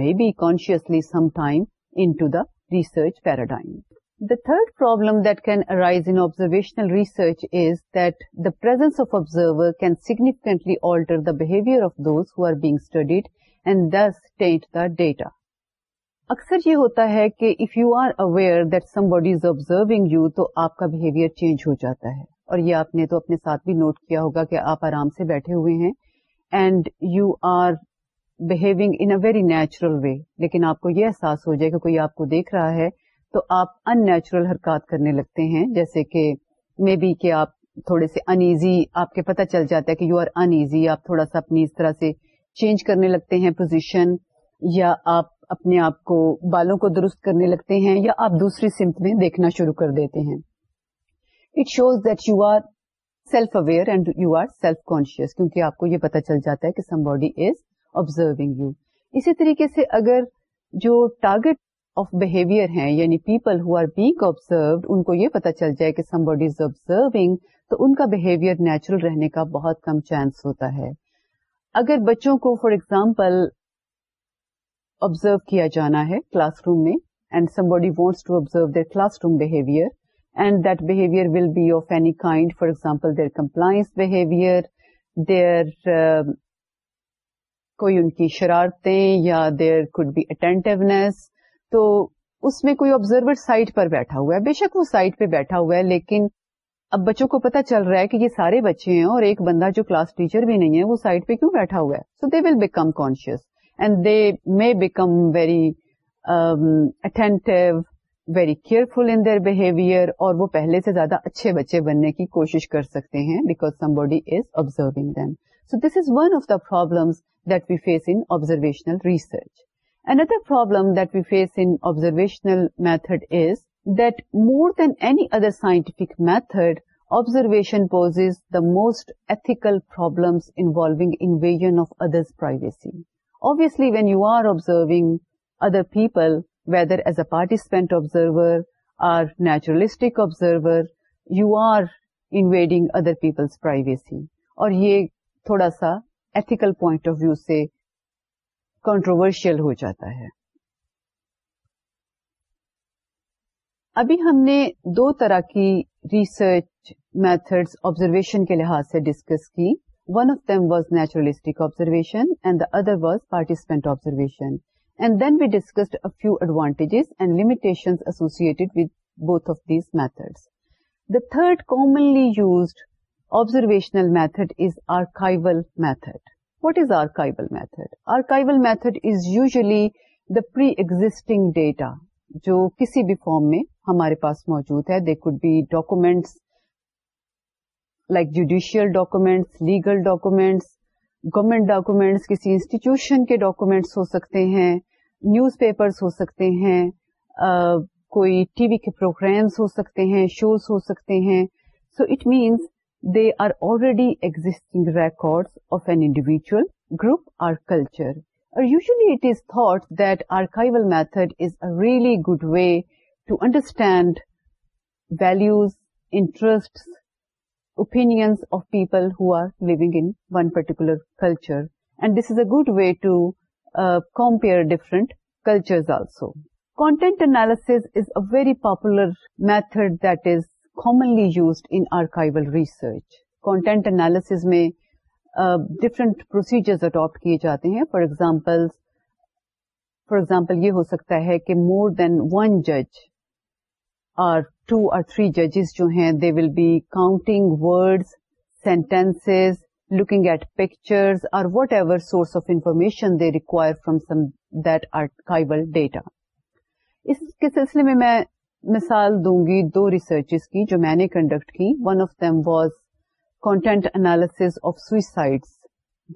may be consciously some time in to the research paradise the third problem that can arise in observational research is that the presence of observer can significantly alter the behaviour of those who are being studied and this tent the data اکثر یہ ہوتا ہے کہ if you are aware that somebody is observing you تو آپ کا behaviour change ہو جاتا ہے اور یہ آپ نے تو اپنے ساتھ بھی نوٹ کیا ہوگا کہ آپ آرام سے بیٹھے ہوئے ہیں and you are behaving in a very natural way لیکن آپ کو یہ احساس ہو جائے کہ کوئی آپ کو دیکھ رہا ہے تو آپ ان نیچرل حرکات کرنے لگتے ہیں جیسے کہ مے بی کہ آپ تھوڑے سے ان ایزی آپ کے پتہ چل جاتا ہے کہ یو آر ایزی آپ تھوڑا سا اپنی اس طرح سے چینج کرنے لگتے ہیں پوزیشن یا آپ اپنے آپ کو بالوں کو درست کرنے لگتے ہیں یا آپ دوسری سمت میں دیکھنا شروع کر دیتے ہیں it shows that you are self aware and you are self conscious کیونکہ آپ کو یہ پتا چل جاتا ہے کہ somebody is observing you اسی طریقے سے اگر جو ٹارگیٹ آف بہیویئر ہیں یعنی people who are being observed ان کو یہ پتا چل جائے کہ سم باڈی از آبزروگ تو ان کا بہیویئر نیچرل رہنے کا بہت کم چانس ہوتا ہے اگر بچوں کو فار ایگزامپل آبزرو کیا جانا ہے کلاس روم میں and somebody wants to observe their classroom behaviour and that behaviour will be of any kind for example their compliance behaviour their کوئی ان کی شرارتیں یا دیر کوڈ بی اٹینٹیونیس تو اس میں کوئی آبزرور سائٹ پر بیٹھا ہوا ہے بے شک وہ سائٹ پہ بیٹھا ہوا ہے لیکن اب بچوں کو پتا چل رہا ہے کہ یہ سارے بچے ہیں اور ایک بندہ جو کلاس ٹیچر بھی نہیں ہے وہ سائٹ پہ کیوں بیٹھا ہوا ہے so they will become conscious and they may come very attentive very careful in their behaviour اور وہ پہلے سے زیادہ اچھے بچے بننے کی کوشش کر سکتے ہیں because somebody is observing then so this is one of the problem that we face in observational research and other problem that we face in observational method is that more than any other scientific method observation poses the most ethical problems invasion of other privacy obviously when you are observing other people, whether as a participant observer or naturalistic observer, you are invading other people's privacy. اور یہ تھوڑا سا ethical point of view سے controversial ہو جاتا ہے ابھی ہم نے دو طرح کی ریسرچ میتھڈز آبزرویشن کے لحاظ سے ڈسکس کی one of them was naturalistic observation and the other was participant observation and then we discussed a few advantages and limitation associated with both of these method the third commonly used observational method is archival method what is archival method archival method is usually the pre existing data جو کسی بھی form میں ہمارے پاس موجود ہے they could be documents like judicial documents legal documents government documents کسی institution کے ڈاکومینٹس ہو سکتے ہیں نیوز پیپرس ہو سکتے ہیں uh, کوئی ٹی وی کے پروگرامس ہو سکتے ہیں شوز ہو سکتے ہیں so it means they are already existing record of an individual group or culture اور usually it is thought that archival method is a really good way to understand values interest opinions of people who are living in one particular culture and this is a good way to compare different culture also content analysis is a very popular method that is commonly used in archival research content analysis میں different procedure adopt کیے جاتے ہیں for example for example یہ ہو سکتا ہے کہ مور دین one جج اور ٹو اور تھری ججز جو ہیں they will be counting words sentence looking at pictures اور whatever source of information they require from that کا ڈیٹا اس کے سلسلے میں میں مثال دوں گی دو ریسرچز کی جو میں نے کنڈکٹ کی one of them was content analysis of suicides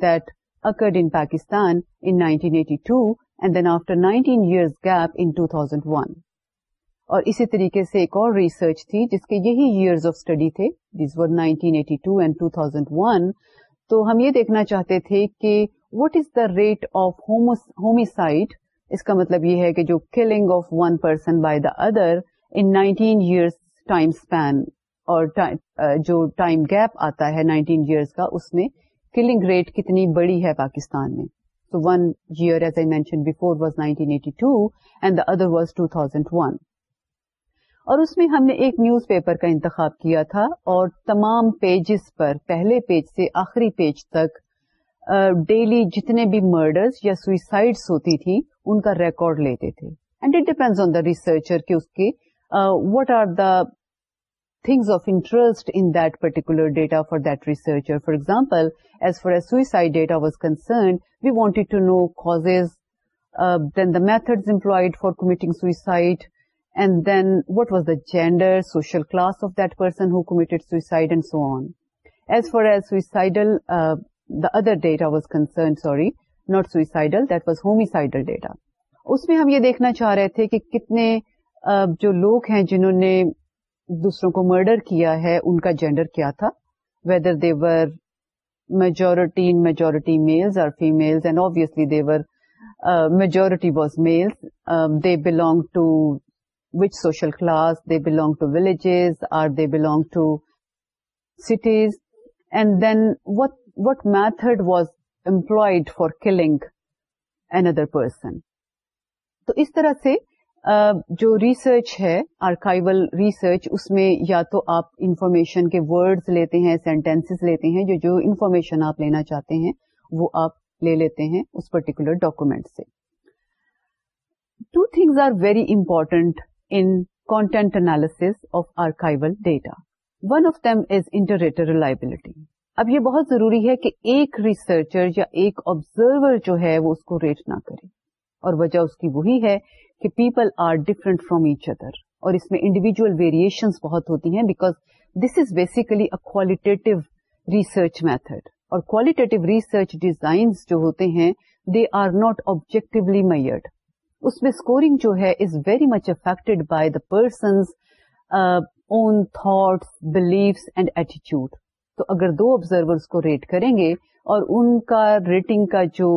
that occurred in Pakistan in 1982 to and then after nineteen years gap in two اور اسی طریقے سے ایک اور ریسرچ تھی جس کے یہی ایئرز آف اسٹڈی تھے تھاؤزینڈ ون تو ہم یہ دیکھنا چاہتے تھے کہ what is the rate of homicide اس کا مطلب یہ ہے کہ جو killing of one person by the other in nineteen years time span اور uh, جو ٹائم گیپ آتا ہے نائنٹین ایئرس کا اس میں کلنگ ریٹ کتنی بڑی ہے پاکستان میں so one year as I mention was nineteen eighty two and the other was two thousand one اور اس میں ہم نے ایک نیوز پیپر کا انتخاب کیا تھا اور تمام پیجز پر پہلے پیج سے آخری پیج تک ڈیلی جتنے بھی مرڈرز یا سوئسائڈس ہوتی تھیں ان کا ریکارڈ لیتے تھے and it depend on the researcher کہ اس کے what are the things of interest in that particular data for that researcher for example as for suicide data was concerned we wanted to know causes then the methods employed for committing suicide and then what was the gender social class of that uh, so on as was other data was concern sorry not homicidal data اس میں ہم یہ دیکھنا چاہ رہے تھے کہ کتنے جو لوگ ہیں جنہوں نے دوسروں کو مرڈر کیا ہے ان کا جینڈر کیا تھا whether they were majority in majority males or female they were majority was males they belong to which social class they belong to villages or they belong to cities and then what what method was employed for killing N other person تو اس طرح سے جو research ہے archival research اس میں یا تو آپ انفارمیشن کے ورڈز لیتے ہیں سینٹینسز لیتے ہیں جو جو انفارمیشن آپ لینا چاہتے ہیں وہ آپ لے لیتے ہیں اس پرٹیکولر ڈاکومینٹ سے two things are very important in content analysis of archival data. One of them is inter-rater reliability. اب یہ بہت ضروری ہے کہ ایک ریسرچر یا ایک آبزرور جو ہے وہ اس کو ریٹ نہ کرے اور وجہ اس کی وہی ہے کہ people are different from each other اور اس میں انڈیویجل ویریشن بہت ہوتی ہیں because this is basically a qualitative research method اور کوالیٹیٹو ریسرچ ڈیزائنس جو ہوتے ہیں they are not objectively measured اس میں اسکورنگ جو ہے is very much affected by the person's own thoughts beliefs and ایٹیچیوڈ تو اگر دو آبزرور ریٹ کریں گے اور ان کا ریٹنگ کا جو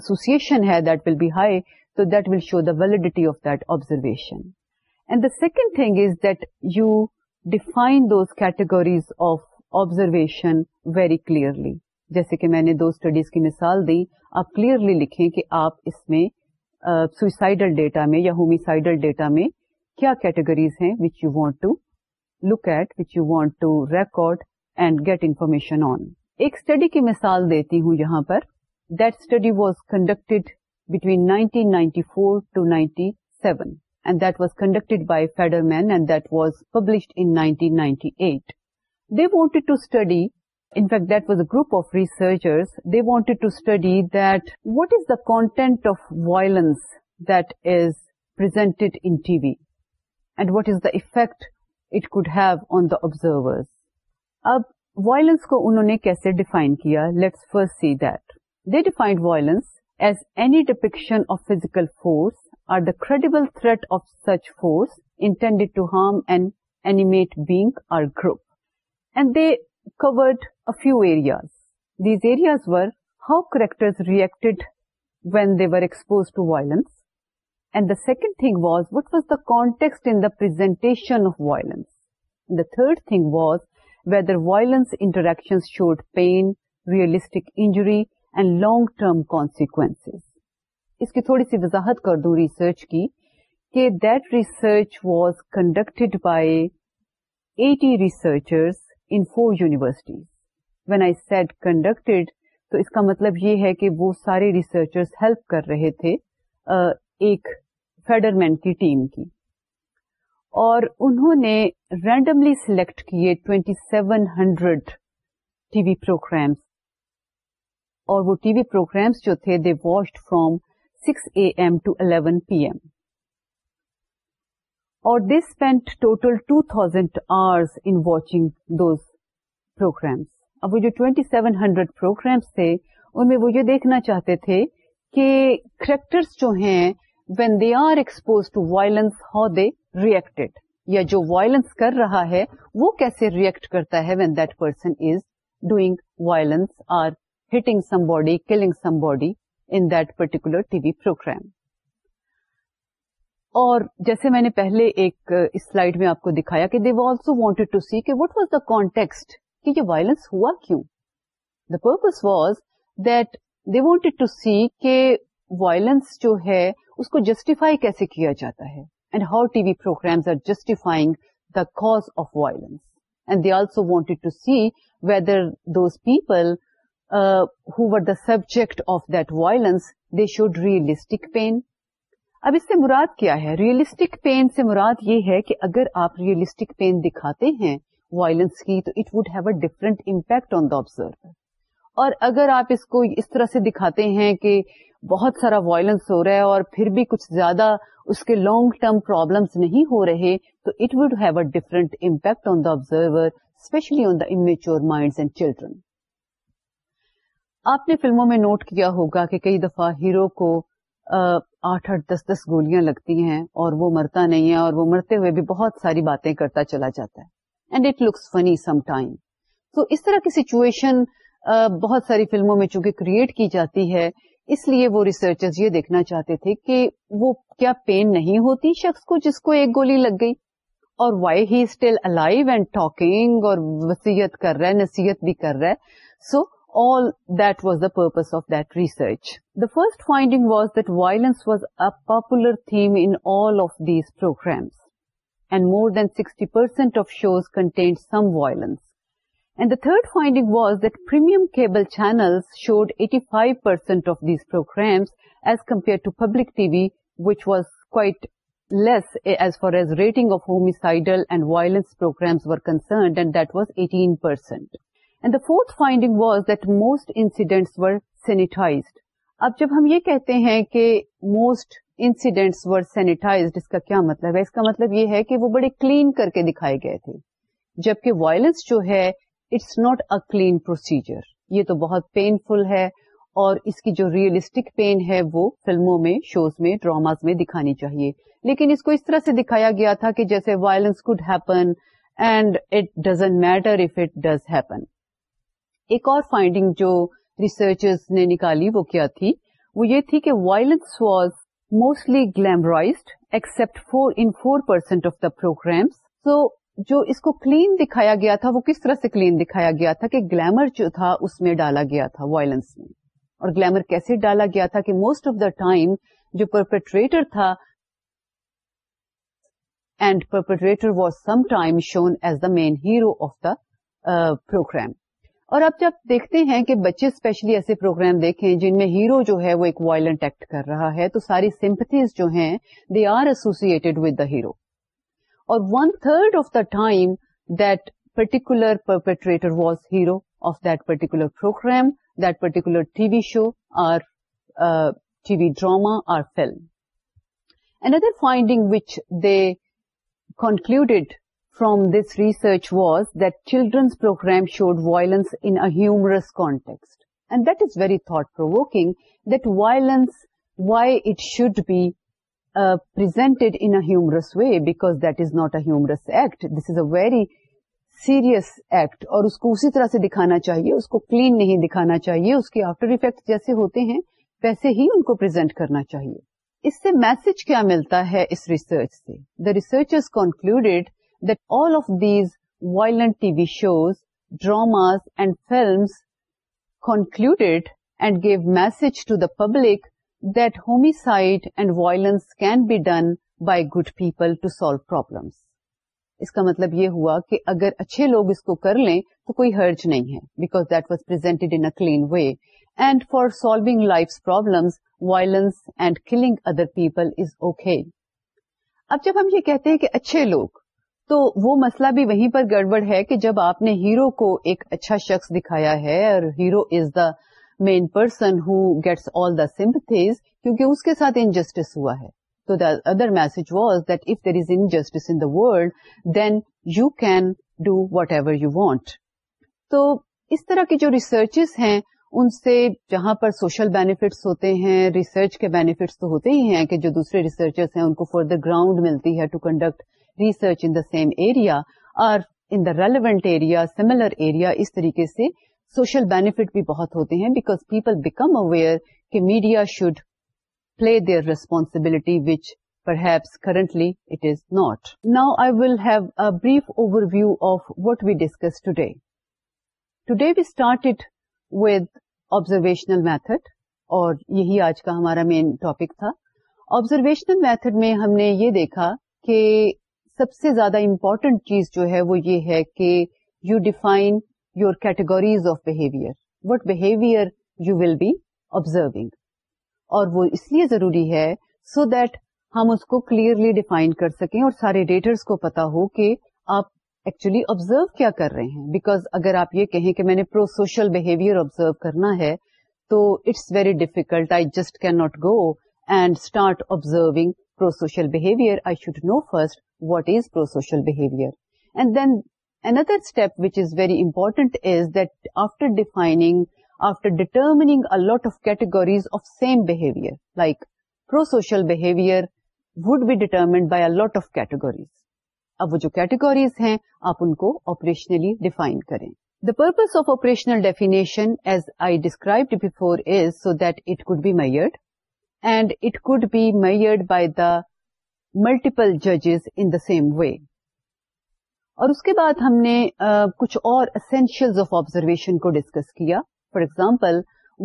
ایسوسیشن ہے دیٹ ول بی ہائی تو that will show the validity of that observation and the second thing is that you define those categories of observation very clearly جیسے کہ میں نے دو اسٹڈیز کی مثال دی آپ کلیئرلی لکھیں کہ آپ اس میں سوئسائڈل ڈیٹا میں یا ہومیسائڈل ڈیٹا میں کیا کیٹیگریز ہیں which you want to look at which you want to record and get information on ایک اسٹڈی کی مثال دیتی ہوں یہاں پر that study was conducted between nineteen ninety four to ninety seven that was conducted by Federman and that was published in nineteen ninety eight the to study in fact that was a group of researchers they want to study that what as the content of violence that is part is the effect it could have on the observer اب violence کو انہوں نے کیسے define کیا let's first see that they defined violence as any depiction of physical force or the credible threat of such force to harm and animate being or group and they covered few areas these areas were how characters reacted when they were exposed to violence and the second thing was what was the context and presentation of violence the third thing was whether violence interaction showed pain realistic injury and long term consequences اس کی تھوڑی سی وضاحت کر دوں research کی کہ the research was conducted by eighty researchers in four universities when said conducted تو اس کا مطلب یہ ہے کہ وہ سارے ریسرچر ہیلپ کر رہے تھے ایک فیڈرمین کی ٹیم کی اور انہوں نے رینڈملی سلیکٹ کیے 2700 ٹی وی پروگرامس اور وہ ٹی وی پروگرامس جو تھے they watched from 6 A M to 11 P M اور this spent total 2000 thousand hour in watching those programmes اب وہ جو 2700 پروگرامز پروگرامس تھے ان میں وہ یہ دیکھنا چاہتے تھے کہ کریکٹرس جو ہیں when they are expose to violence how they reacted یا جو وائلنس کر رہا ہے وہ کیسے ریئیکٹ کرتا ہے when person is doing violence or hitting somebody killing somebody in particular T V programme اور جیسے میں نے پہلے ایک سلائڈ میں آپ کو دکھایا کہ they also wanted to see کہ وٹ واز دا کانٹیکسٹ کہ یہ وائلنس ہوا کیوں the purpose was that they wanted to see کہ وائلنس جو ہے اس کو جسٹیفائی کیسے کیا جاتا ہے and how T V programmes are justifying the cause of violence and they also wanted to see whether those people who the subject of that violence they showed realistic pain اب اس سے مراد کیا ہے ریئلسٹک پین سے مراد یہ ہے کہ اگر آپ ریئلسٹک پین دکھاتے ہیں وائلنس کی تو it would have a different impact on the observer اور اگر آپ اس کو اس طرح سے دکھاتے ہیں کہ بہت سارا وائلنس ہو رہا ہے اور پھر بھی کچھ زیادہ اس کے لانگ ٹرم پرابلمس نہیں ہو رہے تو it would have a different impact on the observer especially on the and children آپ نے فلموں میں نوٹ کیا ہوگا کہ کئی دفعہ ہیرو کو آٹھ آٹھ دس دس گولیاں لگتی ہیں اور وہ مرتا نہیں ہے اور وہ مرتے ہوئے بھی بہت ساری باتیں کرتا چلا جاتا ہے and it looks funny some time تو اس طرح کی سچویشن بہت ساری فلموں میں چونکہ کریٹ کی جاتی ہے اس لیے وہ ریسرچر یہ دیکھنا چاہتے تھے کہ وہ کیا پین نہیں ہوتی شخص کو جس کو ایک گولی لگ گئی اور why he still alive and talking اور وسیعت کر رہا ہے نصیحت بھی کر رہا ہے so all that was the purpose of that research the first finding was that violence was a popular theme in all of these programmes and more than sixty percent of shows contain violence and the third finding was that premium channel showed eighty five percent of these programmes as compare to public TV which was کو as rating of homicidal violence programmes were concerned and that was ایٹینسنٹ and the fourth finding was those incidents ویٹائز اب جب ہم یہ کہتے ہیں کہ موسٹ انسیڈینٹس ور سینیٹائز مطلب ہے اس کا مطلب یہ ہے کہ وہ بڑے کلین کر کے دکھائے گئے تھے جبکہ وائلنس جو ہے it's not a clean procedure یہ تو بہت پین فل ہے اور اس کی جو ریئلسٹک پین ہے وہ فلموں میں شوز میں ڈراماز میں دکھانی چاہیے لیکن اس کو اس طرح سے دکھایا گیا تھا کہ جیسے violence could happen and it doesn't matter if it does happen ایک اور فائنڈنگ جو ریسرچرز نے نکالی وہ کیا تھی وہ یہ تھی کہ violence was mostly glamorized except for in four percent of the So, so جو اس کو کلین دکھایا گیا تھا وہ کس طرح سے کلین دکھایا گیا تھا کہ گلیمر جو تھا اس میں ڈالا گیا تھا وائلنس میں اور گلیمر کیسے ڈالا گیا تھا کہ موسٹ آف دا ٹائم جو پرپٹریٹر تھا and perpetrator was some time shown as the main hero of the programme اور اب جب دیکھتے ہیں کہ بچے اسپیشلی ایسے پروگرام دیکھیں جن میں ہیرو جو ہے وہ ایک وائلنٹ ایکٹ کر رہا ہے تو ساری سمپتھیز جو ہیں they are associated with the hero اور one third of the time that particular perpetrator was hero of that particular programme that particular T V show or TV drama or film and other finding which concluded from this research was that children's programme showed violence in humorous contexts and that is very thus why it should be humorous way because that is not a humorous act this is a very serious act اور اس کو اسی طرح سے دکھانا چاہیے اس کو clean نہیں دکھانا چاہیے اس کے آفٹر افیکٹ جیسے ہوتے ہیں ویسے ہی ان کو پرزینٹ کرنا چاہیے اس سے میسج کیا ملتا ہے اس ریسرچ سے the research concluded that all of these violent TV shows, dramas and films concluded and gave message to the public that homicide and violence can be done by good people to solve problems. اس کا مطلب یہ ہوا کہ اگر اچھے لوگ اس کو کر لیں تو کوئی حرج نہیں ہے because that was presented in clean way and for solving life problems violence and killing other people is okay اب جب ہم یہ کہتے ہیں کہ اچھے لوگ تو وہ مسئلہ بھی وہیں پر گڑبڑ ہے کہ جب آپ نے ہیرو کو ایک اچھا شخص دکھایا ہے اور hero is the main person who gets all the sympathies کیونکہ اس کے ساتھ انجسٹس ہوا ہے تو other message was that if there is injustice in the world then you can do whatever you want تو اس طرح کی جو ریسرچز ہیں ان سے جہاں پر سوشل بینیفٹس ہوتے ہیں ریسرچ کے بینیفٹس تو ہوتے ہی ہیں کہ جو دوسرے ریسرچرس ہیں ان کو فردر گراؤنڈ ملتی ہے to conduct research in the same area اور in the relevant area similar area اس طریقے سے سوشل بینیفٹ بھی بہت ہوتے ہیں بیکاز پیپل بیکم اویئر کہ media should play their responsibility which perhaps currently it is not now I will have a brief overview of what we discuss today we started with observational with observational method اور یہی آج کا ہمارا main topic تھا observational method میں ہم نے یہ دیکھا کہ سب سے زیادہ امپورٹنٹ چیز جو ہے وہ یہ ہے کہ you define your categories of behaviour what behaviour you will be observing اور وہ اس لیے ضروری ہے سو so دیٹ ہم اس کو کلیئرلی ڈیفائن کر سکیں اور سارے ڈیٹرس کو پتا ہو کہ آپ ایکچولی آبزرو کیا کر رہے ہیں بیکاز اگر آپ یہ کہیں کہ میں نے پرو سوشل بہیویئر آبزرو کرنا ہے تو it's very difficult I just can not go and start observing pro social behaviour I should know first what is pro social behaviour and then other step which is very important after defining after determining of categories of same behaviour like pro social behaviour would be determined by it of categories اب وہ جو categories ہیں آپ ان کو operationally define کریں the purpose of operational definition as I describe before is so that it could be measured and it could be measured by the multiple ججز in the same way اور اس کے بعد ہم نے uh, کچھ اور اسینشیل آف آبزرویشن کو ڈسکس کیا for example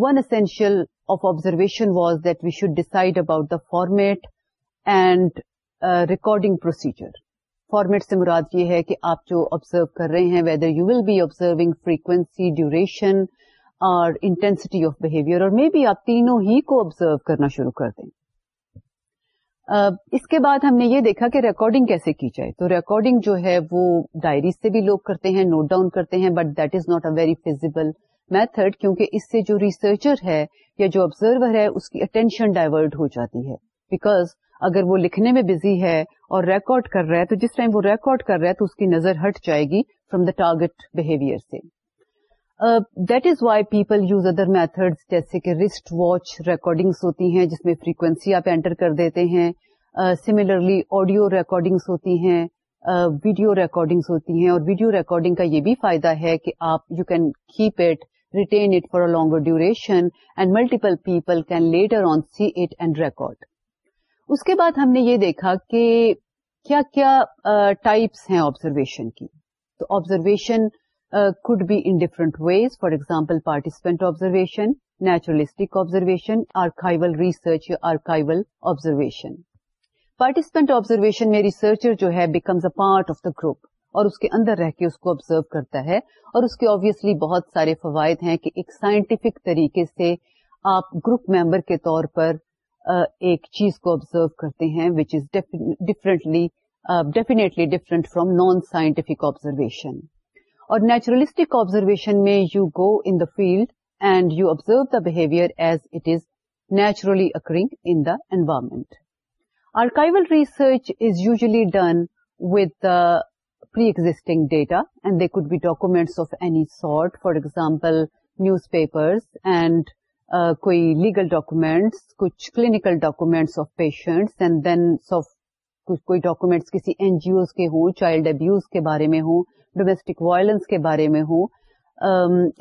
one essential of observation was that we should decide about the format and recording procedure format سے مراد یہ ہے کہ آپ جو آبزرو کر رہے ہیں whether you will be observe frequency duration اور انٹینسٹی آف بہیویئر اور مے بی آپ تینوں ہی کو آبزرو کرنا شروع کر دیں اس کے بعد ہم نے یہ دیکھا کہ ریکارڈنگ کیسے کی جائے تو ریکارڈنگ جو ہے وہ ڈائریز سے بھی لوگ کرتے ہیں نوٹ ڈاؤن کرتے ہیں but that is not a very feasible method کیونکہ اس سے جو ریسرچر ہے یا جو آبزرور ہے اس کی اٹینشن ڈائیورٹ ہو جاتی ہے بیکاز اگر وہ لکھنے میں بزی ہے اور ریکارڈ کر رہا ہے تو جس ٹائم وہ ریکارڈ کر رہا ہے تو اس کی نظر ہٹ جائے گی فروم دا ٹارگیٹ بہیویئر سے that is why people use other method جیسے کہ رسٹ واچ ریکارڈنگس ہوتی ہیں جس میں فریکوینسی آپ اینٹر کر دیتے ہیں سملرلی آڈیو ریکارڈنگس ہوتی ہیں ویڈیو ریکارڈنگس ہوتی ہیں اور ویڈیو ریکارڈنگ کا یہ بھی فائدہ ہے کہ آپ you can keep it retain it for a longer duration and multiple people can later on see it and record اس کے بعد ہم نے یہ دیکھا کہ کیا کیا ٹائپس ہیں آبزرویشن کی تو observation could be in different ways, for example, participant observation, naturalistic observation archival research archival observation participant observation میں ریسرچر جو ہے becomes a part of the group اور اس کے اندر رہ کے اس کو آبزرو کرتا ہے اور اس کے آبیسلی بہت سارے فوائد ہیں کہ ایک سائنٹیفک طریقے سے آپ گروپ ممبر کے طور پر ایک چیز کو آبزرو کرتے ہیں which is definitely definitely different from non scientific observation اور نیچرلسٹک آبزرویشن میں you go in the field and you observe the behaviour as it is naturally occurring in the environment archival research is usually done with pre existing data and they could be documents of any sort for example newspaper and کوئی legal documents کچھ clinical documents of patients and then کوئی documents کسی N G Os کے ہوں child abuse کے بارے میں ہوں ڈومیسٹک وائلنس کے بارے میں ہوں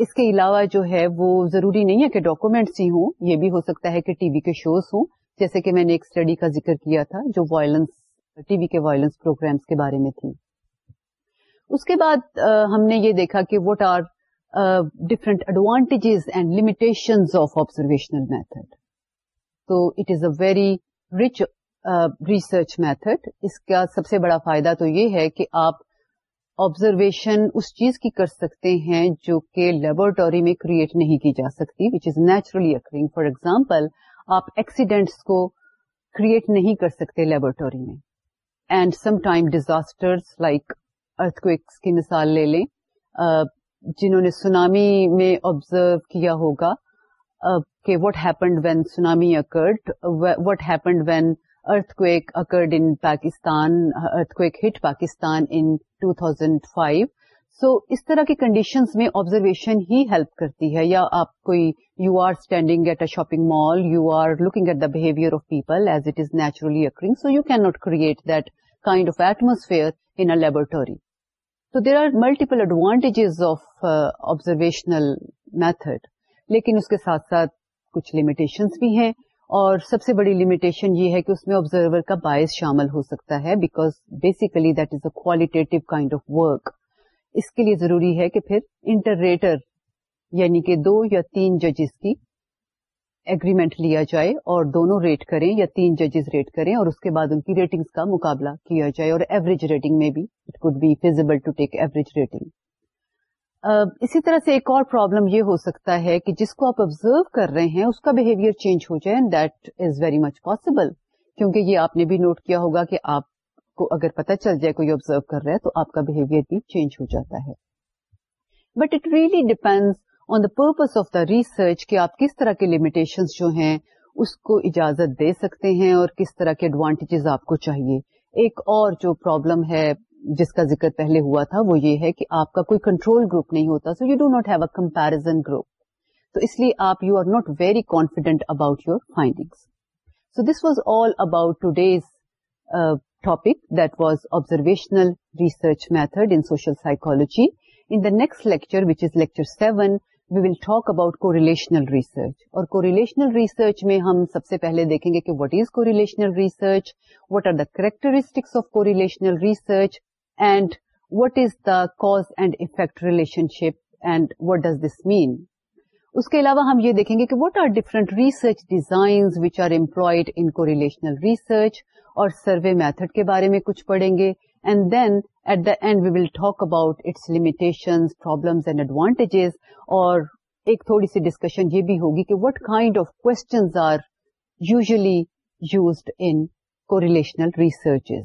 اس کے علاوہ جو ہے وہ ضروری نہیں ہے کہ ڈاکومینٹس ہی ہوں یہ بھی ہو سکتا ہے کہ ٹی وی کے شوز ہوں جیسے کہ میں نے ایک اسٹڈی کا ذکر کیا تھا جو وائلنس ٹی وی کے وائلنس پروگرامس کے بارے میں تھی اس کے بعد ہم نے یہ دیکھا کہ what are different advantages and limitation of observational method تو it is a very rich research method اس کا سب سے بڑا فائدہ تو یہ ہے کہ آپ آبزرویشن اس چیز کی کر سکتے ہیں جو کہ لیبورٹری میں کریٹ نہیں کی جا سکتی which is naturally occurring for example آپ ایکسیڈینٹس کو کریٹ نہیں کر سکتے لیبورٹری میں and some time disasters like earthquakes کی مثال لے لیں uh, جنہوں نے سونامی میں آبزرو کیا ہوگا uh, کہ what happened when tsunami occurred what happened when earth earthquake occurred in Pakistan earth earthquake hit Pakistan in 2005 so so, اس طرح کی کنڈیشنز میں آبزرویشن ہی ہیلپ کرتی ہے یا آپ کوئی you are standing at a shopping mall you are looking at the behaviour of people as it is naturally occurring so you can not create that kind of atmosphere in laboratory تو there are multiple advantages of observational method لیکن اس کے ساتھ ساتھ کچھ limitations بھی ہیں اور سب سے بڑی لمیٹیشن یہ ہے کہ اس میں آبزرور کا باعث شامل ہو سکتا ہے because basically that is a qualitative kind of work اس کے لیے ضروری ہے کہ پھر انٹرریٹر یعنی کہ دو یا تین ججز کی اگریمنٹ لیا جائے اور دونوں ریٹ کریں یا تین ججز ریٹ کریں اور اس کے بعد ان کی ریٹنگز کا مقابلہ کیا جائے اور ایوریج ریٹنگ میں بھی it could be feasible to take average rating اسی طرح سے ایک اور پرابلم یہ ہو سکتا ہے کہ جس کو آپ آبزرو کر رہے ہیں اس کا بہیویئر چینج ہو جائے that is very much possible کیونکہ یہ آپ نے بھی نوٹ کیا ہوگا کہ آپ کو اگر پتا چل جائے کوئی آبزرو کر رہا ہے تو آپ کا بہیویئر بھی چینج ہو جاتا ہے but it really depend on the purpose of the research کہ آپ کس طرح کے لمیٹیشن جو ہیں اس کو اجازت دے سکتے ہیں اور کس طرح کے ایڈوانٹیجز آپ کو چاہیے ایک اور جو پرابلم ہے جس کا ذکر پہلے ہوا تھا وہ یہ ہے کہ آپ کا کوئی کنٹرول گروپ نہیں ہوتا so you do not have a comparison group تو اس لیے آپ you are not very confident about your finding so this was all about today's topic that was observational research method in social psychology in the next lecture which is lecture seven we will talk about correlational research اور correlational research میں ہم سب سے پہلے دیکھیں گے کہ what is correlational research what are the characteristics of correlational research and what is the cause and effect relationship and what does this mean اس کے علاوہ ہم یہ دیکھیں گے کہ what are different research designs which are employed in correlational research اور survey method کے بارے میں کچھ پڑھیں گے and then at the end we will talk about its limitation problems and advantages اور ایک تھوڑی سی ڈسکشن یہ بھی ہوگی کہ what kind of questions are usually used in correlational researches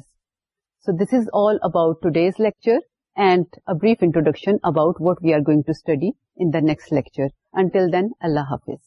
so this is all about today's lecture and a brief introduction about what we are گوئگ to study in the next lecture until then اللہ حافظ